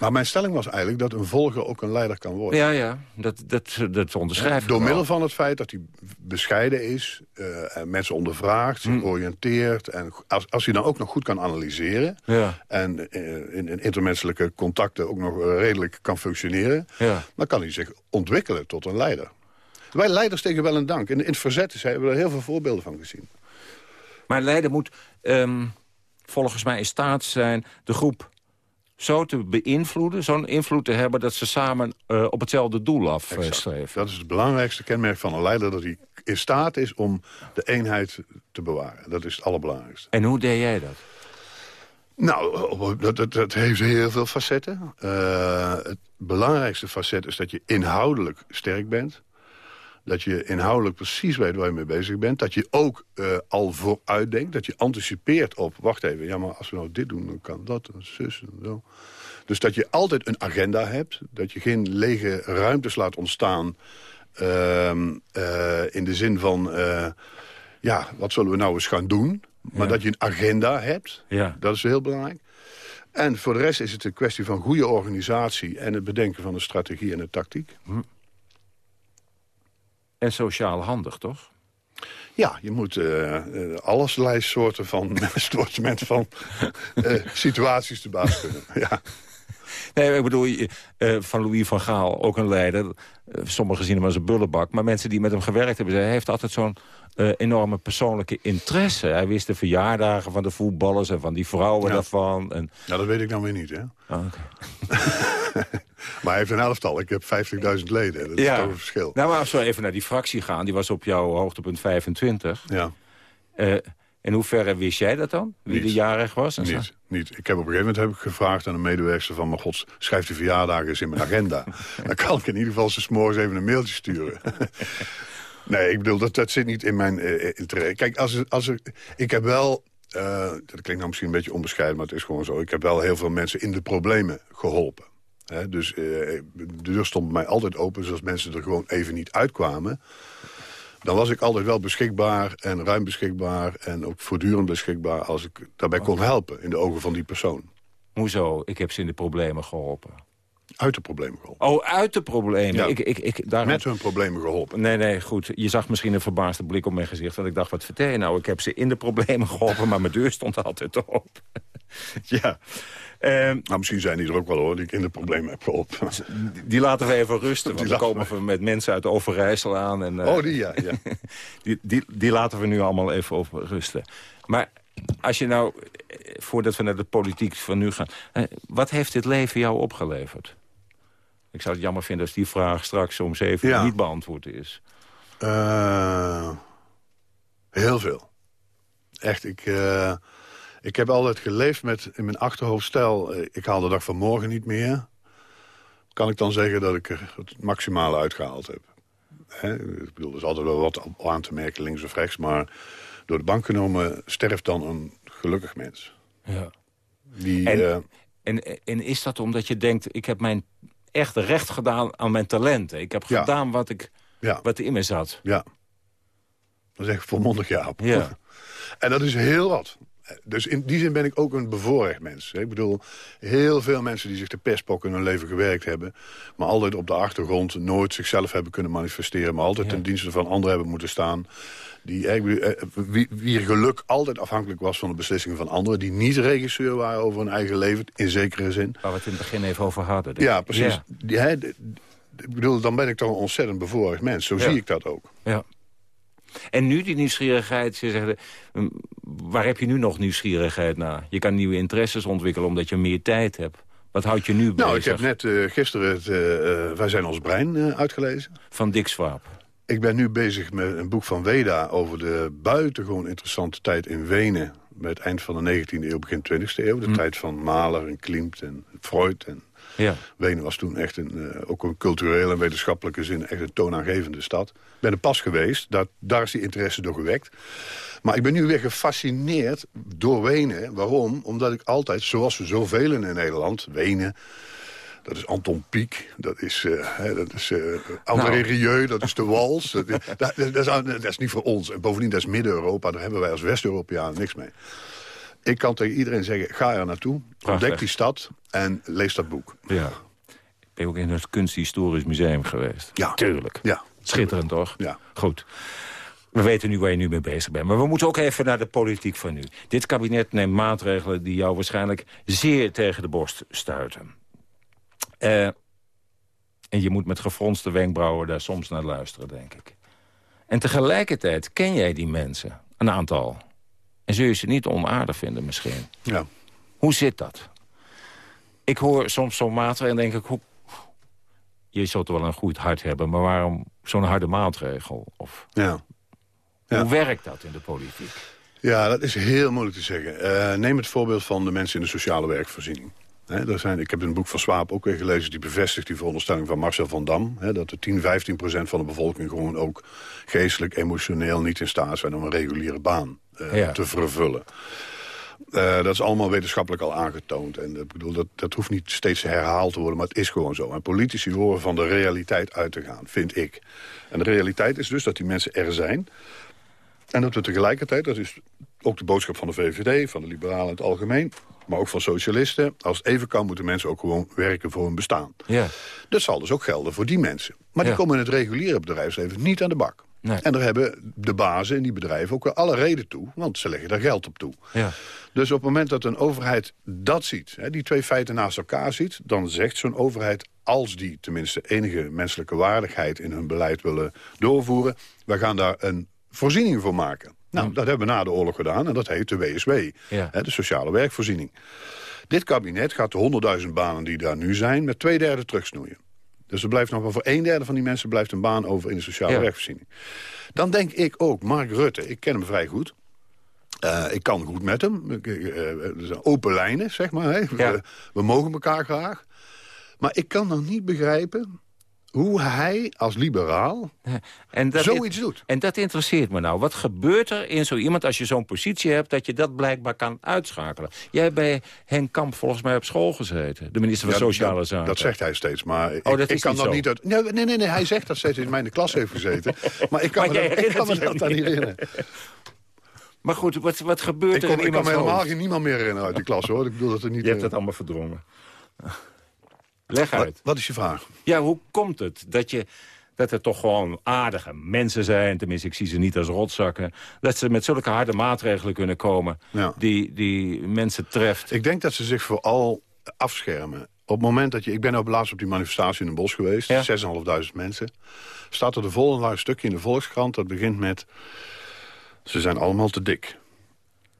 maar mijn stelling was eigenlijk dat een volger ook een leider kan worden. Ja, ja, dat, dat, dat onderschrijf Door middel van het feit dat hij bescheiden is, uh, en mensen ondervraagt, zich hm. oriënteert. En als, als hij dan ook nog goed kan analyseren... Ja. en uh, in, in, intermenselijke contacten ook nog redelijk kan functioneren... Ja. dan kan hij zich ontwikkelen tot een leider. Wij leiders tegen wel een dank. In, in het verzet hebben we er heel veel voorbeelden van gezien. Maar een leider moet um, volgens mij in staat zijn de groep zo te beïnvloeden, zo'n invloed te hebben... dat ze samen uh, op hetzelfde doel afstreven. Dat is het belangrijkste kenmerk van een leider... dat hij in staat is om de eenheid te bewaren. Dat is het allerbelangrijkste. En hoe deed jij dat? Nou, dat, dat, dat heeft heel veel facetten. Uh, het belangrijkste facet is dat je inhoudelijk sterk bent. Dat je inhoudelijk precies weet waar je mee bezig bent. Dat je ook uh, al vooruitdenkt. Dat je anticipeert op, wacht even, ja, maar als we nou dit doen, dan kan dat, en zus en zo. Dus dat je altijd een agenda hebt. Dat je geen lege ruimtes laat ontstaan. Uh, uh, in de zin van, uh, ja, wat zullen we nou eens gaan doen? Maar dat je een agenda hebt, ja. dat is heel belangrijk. En voor de rest is het een kwestie van goede organisatie... en het bedenken van een strategie en een tactiek. Hm. En sociaal handig, toch? Ja, je moet uh, allerlei soorten van, [LAUGHS] soorten van uh, situaties te baas kunnen. [LAUGHS] Ja. Nee, ik bedoel, uh, van Louis van Gaal, ook een leider. Uh, sommigen zien hem als een bullebak. Maar mensen die met hem gewerkt hebben... hij heeft altijd zo'n uh, enorme persoonlijke interesse. Hij wist de verjaardagen van de voetballers en van die vrouwen ja. daarvan. En... Nou, dat weet ik dan weer niet, hè? Oh, okay. [LAUGHS] maar hij heeft een elftal. Ik heb 50.000 leden. Dat is toch een verschil. Nou, maar als we even naar die fractie gaan... die was op jouw hoogtepunt 25. Ja. Uh, in hoeverre wist jij dat dan? Wie niet. de jarig was? En niet, niet. Ik heb op een gegeven moment heb ik gevraagd aan een medewerker van... mijn god, schrijf de verjaardagen eens in mijn agenda. [LAUGHS] dan kan ik in ieder geval ze s'morgens even een mailtje sturen. [LAUGHS] nee, ik bedoel, dat, dat zit niet in mijn uh, interesse. Kijk, als er, als er, ik heb wel... Uh, dat klinkt nou misschien een beetje onbescheiden, maar het is gewoon zo. Ik heb wel heel veel mensen in de problemen geholpen. He, dus uh, de deur stond mij altijd open. Dus als mensen er gewoon even niet uitkwamen dan was ik altijd wel beschikbaar en ruim beschikbaar... en ook voortdurend beschikbaar als ik daarbij kon helpen in de ogen van die persoon. Hoezo? Ik heb ze in de problemen geholpen. Uit de problemen geholpen. Oh, uit de problemen. Ja, ik, ik, ik, daarom... Met hun problemen geholpen. Nee, nee, goed. Je zag misschien een verbaasde blik op mijn gezicht. Want ik dacht, wat vertel je nou? Ik heb ze in de problemen geholpen, maar mijn deur stond altijd open. [LAUGHS] ja. Um, nou, misschien zijn die er ook wel hoor, die ik in de problemen heb geholpen. [LAUGHS] Die laten we even rusten, want dan komen we met mensen uit Overijssel aan. En, oh, die ja. ja. [LAUGHS] die, die, die laten we nu allemaal even over rusten. Maar als je nou, voordat we naar de politiek van nu gaan... Uh, wat heeft dit leven jou opgeleverd? Ik zou het jammer vinden als die vraag straks om zeven ja. niet beantwoord is. Uh, heel veel. Echt, ik... Ik heb altijd geleefd met in mijn achterhoofd... stel, ik haal de dag van morgen niet meer... kan ik dan zeggen dat ik er het maximale uitgehaald heb. He, ik bedoel, er is altijd wel wat aan te merken links of rechts... maar door de bank genomen sterft dan een gelukkig mens. Ja. Die, en, uh, en, en is dat omdat je denkt... ik heb mijn echt recht gedaan aan mijn talenten. Ik heb Ja. gedaan wat, ik, Ja. wat in me zat. Ja. Dat is echt volmondig ja op. [LAUGHS] Ja. En dat is heel wat. Dus in die zin ben ik ook een bevoorrecht mens. Ik bedoel, heel veel mensen die zich de pestpok in hun leven gewerkt hebben... maar altijd op de achtergrond nooit zichzelf hebben kunnen manifesteren... maar altijd ten dienste van anderen hebben moeten staan... Die, eh, wie, geluk altijd afhankelijk was van de beslissingen van anderen... die niet regisseur waren over hun eigen leven, in zekere zin. Waar we het in het begin even over hadden. Ja, precies. Ja. Die, ik bedoel, dan ben ik toch een ontzettend bevoorrecht mens. Zo Ja. zie ik dat ook. Ja. En nu die nieuwsgierigheid, je zegt, eh, waar heb je nu nog nieuwsgierigheid naar? Je kan nieuwe interesses ontwikkelen omdat je meer tijd hebt. Wat houdt je nu bezig? Nou, ik heb net eh, gisteren het eh, eh, Wij zijn ons brein uitgelezen. Van Dick Swaap. Ik ben nu bezig met een boek van Weda over de buitengewoon interessante tijd in Wenen. Bij het eind van de 19e eeuw, begin 20e eeuw. De Hm. tijd van Mahler en Klimt en Freud. En Ja. Wenen was toen echt een, eh, ook een culturele en wetenschappelijke zin echt een toonaangevende stad. Ik ben er pas geweest, daar, daar is die interesse door gewekt. Maar ik ben nu weer gefascineerd door Wenen. Waarom? Omdat ik altijd, zoals we zoveel in Nederland, Wenen... Dat is Anton Pieck, dat is, hè, dat is eh, André Nou. Rieu, dat is de [LAUGHS] Wals. Dat, is- dat, dat, is, dat is niet voor ons. En bovendien, dat is Midden-Europa, daar hebben wij als West-Europeanen niks mee. Ik kan tegen iedereen zeggen, ga er naartoe, ontdek die stad en lees dat boek. Ja. Ik ben ook in het Kunsthistorisch Museum geweest. Ja. Tuurlijk. Ja. Schitterend, toch? Ja. Goed. We weten nu waar je nu mee bezig bent. Maar we moeten ook even naar de politiek van nu. Dit kabinet neemt maatregelen die jou waarschijnlijk zeer tegen de borst stuiten. Eh, en je moet met gefronste wenkbrauwen daar soms naar luisteren, denk ik. En tegelijkertijd ken jij die mensen, een aantal. En zul je ze niet onaardig vinden misschien. Ja. Hoe zit dat? Ik hoor soms zo'n maatregel en denk ik... Hoe... Je zult wel een goed hart hebben, maar waarom zo'n harde maatregel? Of... Ja. Hoe werkt dat in de politiek? Ja, dat is heel moeilijk te zeggen. Eh, neem het voorbeeld van de mensen in de sociale werkvoorziening. Daar zijn, ik heb een boek van Swaap ook weer gelezen... die bevestigt die veronderstelling van Marcel van Dam... Dat de 10, 15 procent van de bevolking gewoon ook geestelijk, emotioneel... niet in staat zijn om een reguliere baan eh, Ja. te vervullen. Eh, dat is allemaal wetenschappelijk al aangetoond. En ik bedoel, dat, dat hoeft niet steeds herhaald te worden, maar het is gewoon zo. En politici horen van de realiteit uit te gaan, vind ik. En de realiteit is dus dat die mensen er zijn... En dat we tegelijkertijd, dat is ook de boodschap van de VVD, van de liberalen in het algemeen... maar ook van socialisten. Als het even kan, moeten mensen ook gewoon werken voor hun bestaan. Ja. Dat zal dus ook gelden voor die mensen. Maar die komen in het reguliere bedrijfsleven niet aan de bak. Nee. En daar hebben de bazen in die bedrijven ook alle reden toe. Want ze leggen daar geld op toe. Ja. Dus op het moment dat een overheid dat ziet, hè, die twee feiten naast elkaar ziet... dan zegt zo'n overheid, als die tenminste enige menselijke waardigheid... in hun beleid willen doorvoeren, wij gaan daar een voorziening voor maken. Nou, dat hebben we na de oorlog gedaan en dat heet de WSW, Ja. hè, de sociale werkvoorziening. Dit kabinet gaat de 100.000 banen die daar nu zijn... met twee derde terugsnoeien. Dus er blijft nog wel voor een derde van die mensen blijft een baan over in de sociale Ja. werkvoorziening. Dan denk ik ook, Mark Rutte, ik ken hem vrij goed... Eh, ik kan goed met hem. Ik- ik, eh, er zijn open lijnen, zeg maar. Hè. We, we mogen elkaar graag. Maar ik kan dan niet begrijpen hoe hij als liberaal En dat zoiets doet. En dat interesseert me nou. Wat gebeurt er in zo iemand als je zo'n positie hebt... dat je dat blijkbaar kan uitschakelen? Jij hebt bij Henk Kamp volgens mij op school gezeten. De minister van Ja, Sociale dat, Zaken. Dat zegt hij steeds, maar ik, Oh, dat ik kan dat niet uit... Nee, nee, nee, nee, hij zegt dat steeds in mijn klas heeft gezeten. Maar ik kan Maar me dat, ik kan me dat niet herinneren. Maar goed, wat, wat gebeurt Ik, er in ik kan me helemaal geen niemand meer herinneren uit die klas, hoor. Ik bedoel dat er niet... Je hebt eh, het allemaal verdrongen. Leg wat, uit. wat is je vraag? Ja, hoe komt het dat, je, dat er toch gewoon aardige mensen zijn... tenminste, ik zie ze niet als rotzakken... dat ze met zulke harde maatregelen kunnen komen... Ja. die, die mensen treft. Ik denk dat ze zich vooral afschermen. Op het moment dat je... Ik ben op laatst op die manifestatie in een bos geweest. Ja. 6.500 mensen. Staat er de volgende stukje in de Volkskrant. Dat begint met... Ze zijn allemaal te dik.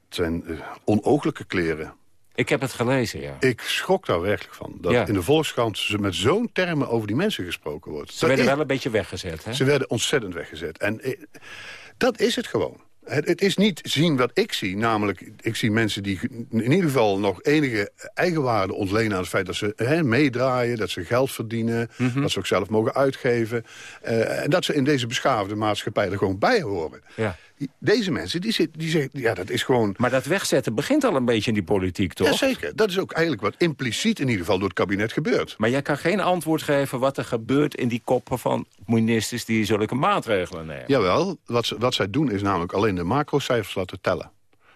Het zijn eh, onooglijke kleren. Ik heb het gelezen, ja. Ik schrok daar werkelijk van. Dat Ja. in de Volkskrant ze met zo'n termen over die mensen gesproken wordt. Ze Dat werden is- wel een beetje weggezet, hè? Ze werden ontzettend weggezet. En eh, dat is het gewoon. Het, het is niet zien wat ik zie. Namelijk, ik zie mensen die in ieder geval nog enige eigenwaarde ontlenen... aan het feit dat ze hè, meedraaien, dat ze geld verdienen... Mhm. dat ze ook zelf mogen uitgeven. eh, en dat ze in deze beschaafde maatschappij er gewoon bij horen. Ja. Deze mensen, die, zit, die zeggen, ja, dat is gewoon... Maar dat wegzetten begint al een beetje in die politiek, toch? Jazeker, dat is ook eigenlijk wat impliciet in ieder geval door het kabinet gebeurt. Maar jij kan geen antwoord geven wat er gebeurt in die koppen van ministers die zulke maatregelen nemen. Jawel, wat, ze, wat zij doen is namelijk alleen de macrocijfers laten tellen.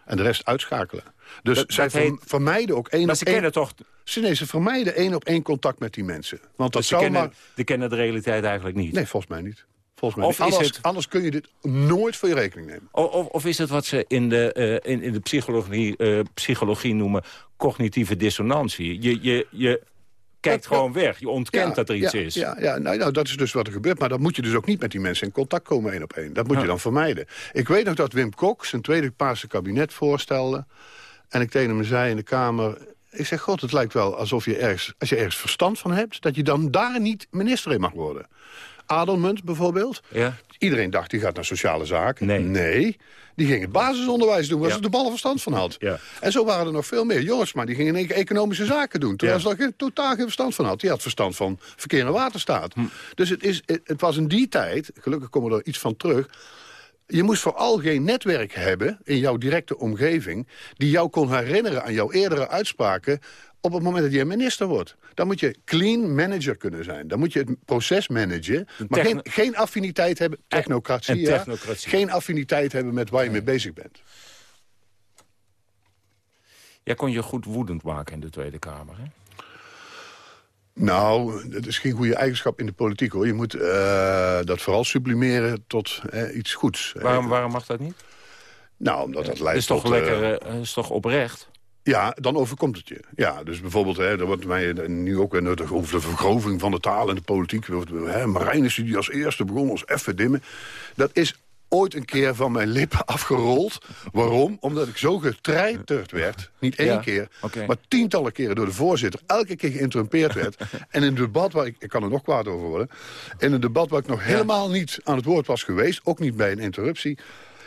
En de rest uitschakelen. Dus Dat- zij dat verm- heet- vermijden ook één Maar op ze één... kennen toch... Ze, nee, ze vermijden één op één contact met die mensen. Want dat Dus ze zou kennen, maar... kennen de realiteit eigenlijk niet. Nee, volgens mij niet. Volgens mij Of Anders, het- anders kun je dit nooit voor je rekening nemen. Of, of is het wat ze in de, eh, in, in de psychologie, eh, psychologie noemen cognitieve dissonantie? Je, je, je kijkt gewoon weg. Je ontkent Ja, dat er iets ja, is. Ja, ja nou, nou, dat is dus wat er gebeurt. Maar dan moet je dus ook niet met die mensen in contact komen één op één. Dat moet je dan vermijden. Ik weet nog dat Wim Kok zijn tweede Paarse kabinet voorstelde. En ik tegen hem zei in de Kamer... Ik zeg, god, het lijkt wel alsof je ergens, als je ergens verstand van hebt... dat je dan daar niet minister in mag worden. Adelmunt bijvoorbeeld. Ja. Iedereen dacht, die gaat naar sociale zaken. Nee. die ging het basisonderwijs doen, waar Ja. ze de ballen verstand van had. Ja. En zo waren er nog veel meer. Jorisma, die ging in één keer economische zaken doen. Terwijl ze daar geen- totaal geen verstand van had. Die had verstand van verkeer en waterstaat. Hm. Dus het, is, het, het was in die tijd, gelukkig komen we er iets van terug... Je moest vooral geen netwerk hebben in jouw directe omgeving... die jou kon herinneren aan jouw eerdere uitspraken... op het moment dat je minister wordt. Dan moet je clean manager kunnen zijn. Dan moet je het proces managen. Maar geen, geen affiniteit hebben... Technocratie, ja. technocratie. Geen affiniteit hebben met waar je mee bezig bent. Jij kon je goed woedend maken in de Tweede Kamer, hè? Nou, dat is geen goede eigenschap in de politiek, hoor. Je moet eh, dat vooral sublimeren tot iets goeds. Waarom, waarom mag dat niet? nou, omdat dat Het leidt is toch tot... eh, lekker, eh, is toch oprecht? Ja, dan overkomt het je. Ja, dus bijvoorbeeld, hè, er wordt mij nu ook nuttig over de vergroving van de taal en de politiek. Hè, Marijnissen die als eerste begon als effe dimmen. Dat is ooit een keer van mijn lippen afgerold. Waarom? Omdat ik zo getreiterd werd. [LAUGHS] Niet één Ja, keer, maar tientallen keren door de voorzitter. Elke keer geïnterrumpeerd werd. [LAUGHS] en in een debat waar ik... Ik kan er nog kwaad over worden. In een debat waar ik nog helemaal niet aan het woord was geweest. Ook niet bij een interruptie.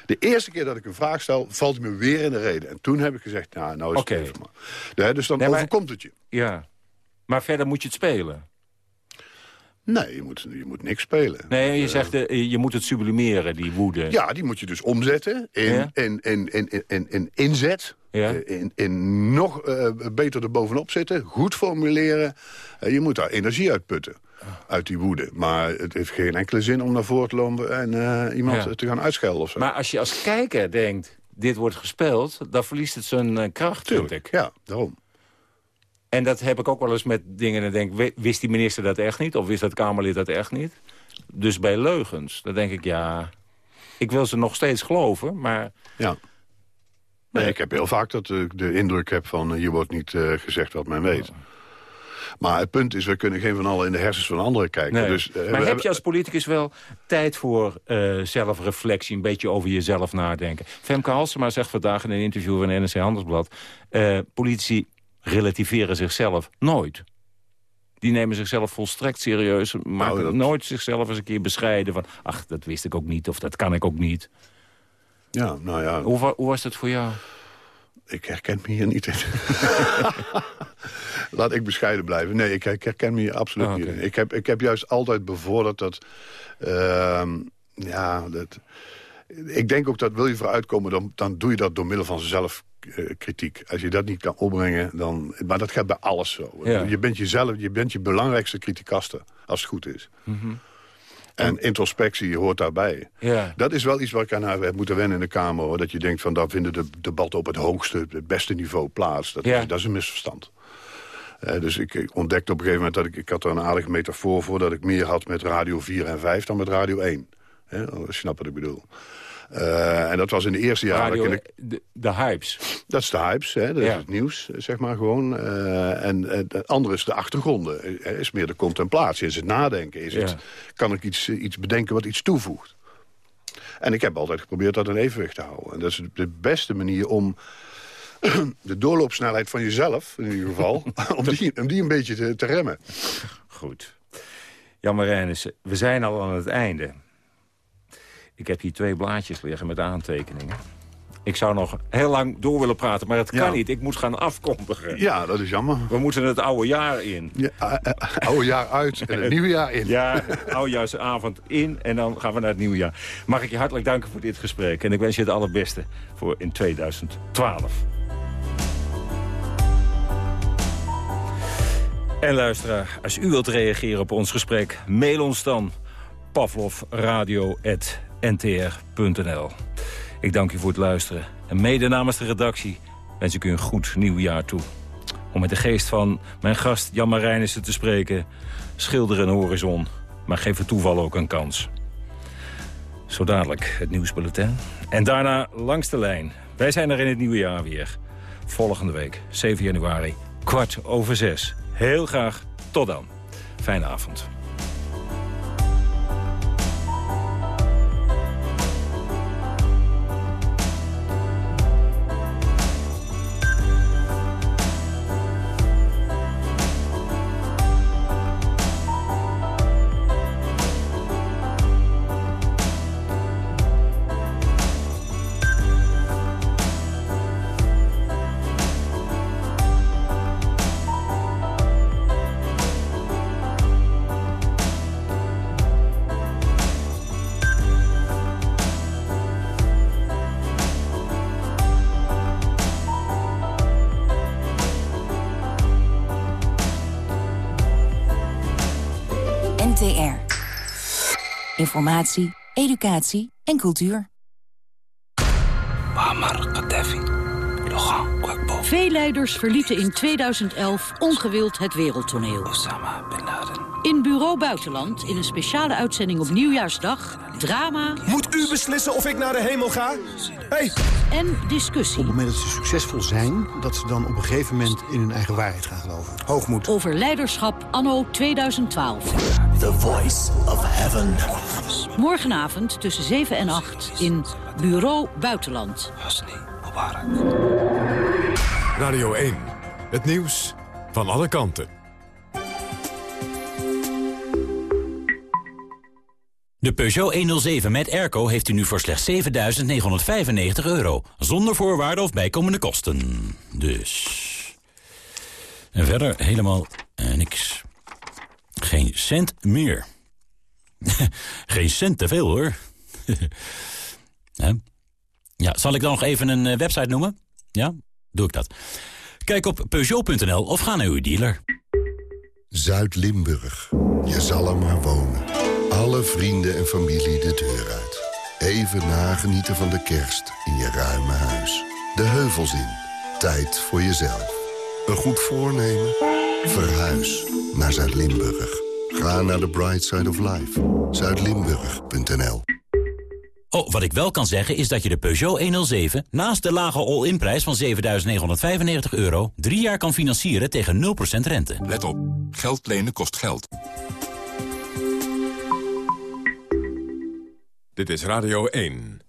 De eerste keer dat ik een vraag stel, valt me weer in de reden. En toen heb ik gezegd, nou, nou is het even maar. Ja, dus dan Nee, maar- overkomt het je. Ja. Maar verder moet je het spelen. Nee, je moet, je moet niks spelen. Nee, je zegt, eh, je moet het sublimeren, die woede. Ja, die moet je dus omzetten in, in, in, in, in, in, in inzet. Eh, In, in nog eh, beter erbovenop zitten. Goed formuleren. Eh, je moet daar energie uitputten. Uit die woede. Maar het heeft geen enkele zin om naar voren te lopen... en eh, iemand Ja. te gaan uitschelden of zo. Maar als je als kijker denkt, dit wordt gespeeld... dan verliest het zijn uh, kracht, Tuurlijk, vind ik. Ja, daarom. En dat heb ik ook wel eens met dingen en denk... wist die minister dat echt niet? Of wist dat Kamerlid dat echt niet? Dus bij leugens, dan denk ik, ja... Ik wil ze nog steeds geloven, maar... Ja. Nee, ik heb heel vaak dat ik de indruk heb van... hier wordt niet uh, gezegd wat men weet. Maar het punt is, we kunnen geen van allen in de hersens van anderen kijken. Nee. Dus, uh, maar heb je als politicus wel tijd voor uh, zelfreflectie... een beetje over jezelf nadenken? Femke Halsema zegt vandaag in een interview van NRC Handelsblad... Uh, politici relativeren zichzelf nooit. Die nemen zichzelf volstrekt serieus. Maken nou, dat... nooit zichzelf eens een keer bescheiden van... ach, dat wist ik ook niet of dat kan ik ook niet. Ja, nou ja. Hoe, hoe was dat voor jou? Ik herken me hier niet in. [LAUGHS] Laat ik bescheiden blijven. Nee, ik, ik herken me hier absoluut oh, okay. niet in. Ik heb, ik heb juist altijd bevorderd dat... Uh, ja, dat... Ik denk ook dat wil je vooruitkomen, dan, dan doe je dat door middel van zelfkritiek. Als je dat niet kan opbrengen, dan... Maar dat gaat bij alles zo. Ja. Je bent jezelf, je bent je belangrijkste kritikaster, als het goed is. Mm -hmm. En introspectie hoort daarbij. Ja. Dat is wel iets waar ik aan heb moeten wennen in de Kamer. Hoor. Dat je denkt, van daar vinden de debatten op het hoogste, het beste niveau plaats. Dat, ja. dat is een misverstand. Uh, dus ik, ik, ontdekte op een gegeven moment dat ik, ik had er een aardige metafoor voor... dat ik meer had met Radio 4 en 5 dan met Radio 1. He, snap wat ik bedoel. Uh, en dat was in de eerste jaren... Radio, ik, de, de, hypes. Dat is de hypes, hè? dat ja. is het nieuws, zeg maar gewoon. Uh, en het andere is de achtergronden. is meer de contemplatie, is het nadenken. Is ja. het, kan ik iets, iets bedenken wat iets toevoegt? En ik heb altijd geprobeerd dat in evenwicht te houden. En dat is de beste manier om [CLEARS THROAT] de doorloopsnelheid van jezelf, in ieder geval... [LAUGHS] om, die, om die een beetje te, te remmen. Goed. Jan Marijnissen, we zijn al aan het einde. Ik heb hier twee blaadjes liggen met aantekeningen. Ik zou nog heel lang door willen praten, maar dat kan Ja. niet. Ik moet gaan afkondigen. Ja, dat is jammer. We moeten het oude jaar in. Ja, uh, uh, oude jaar uit en het [LAUGHS] nieuwe jaar in. Ja, oudejaarsavond in en dan gaan we naar het nieuwe jaar. Mag ik je hartelijk danken voor dit gesprek. En ik wens je het allerbeste voor in 2012. En luisteraar, als u wilt reageren op ons gesprek... mail ons dan pavlovradio.ntr.nl. Ik dank u voor het luisteren. En mede namens de redactie wens ik u een goed nieuw jaar toe. Om met de geest van mijn gast Jan Marijnissen te spreken... schilder een horizon, maar geef het toeval ook een kans. Zo dadelijk het nieuwsbulletin. En daarna langs de lijn. Wij zijn er in het nieuwe jaar weer. Volgende week, 7 januari, kwart over zes. Heel graag tot dan. Fijne avond. NTR. Informatie, educatie en cultuur. Veel leiders verlieten in 2011 ongewild het wereldtoneel. In Bureau Buitenland, in een speciale uitzending op Nieuwjaarsdag... drama... Moet u beslissen of ik naar de hemel ga? Hey. En discussie. Op het moment dat ze succesvol zijn... dat ze dan op een gegeven moment in hun eigen waarheid gaan geloven. Hoogmoed. Over leiderschap anno 2012. The voice of heaven. Morgenavond tussen 7 en 8 in Bureau Buitenland. Radio 1. Het nieuws van alle kanten. De Peugeot 107 met airco heeft u nu voor slechts 7.995 euro. Zonder voorwaarden of bijkomende kosten. Dus... En verder helemaal eh, niks. Geen cent meer. [LAUGHS] Geen cent te veel, hoor. [LAUGHS] Ja, zal ik dan nog even een eh, website noemen? Ja, doe ik dat. Kijk op Peugeot.nl of ga naar uw dealer. Zuid-Limburg. Je zal er maar wonen. Alle vrienden en familie de deur uit. Even nagenieten van de kerst in je ruime huis. De heuvels in. Tijd voor jezelf. Een goed voornemen? Verhuis naar Zuid-Limburg. Ga naar de Bright Side of Life. Zuidlimburg.nl Oh, wat ik wel kan zeggen is dat je de Peugeot 107... naast de lage all-in prijs van 7.995 euro... drie jaar kan financieren tegen 0% rente. Let op. Geld lenen kost geld. Dit is Radio 1.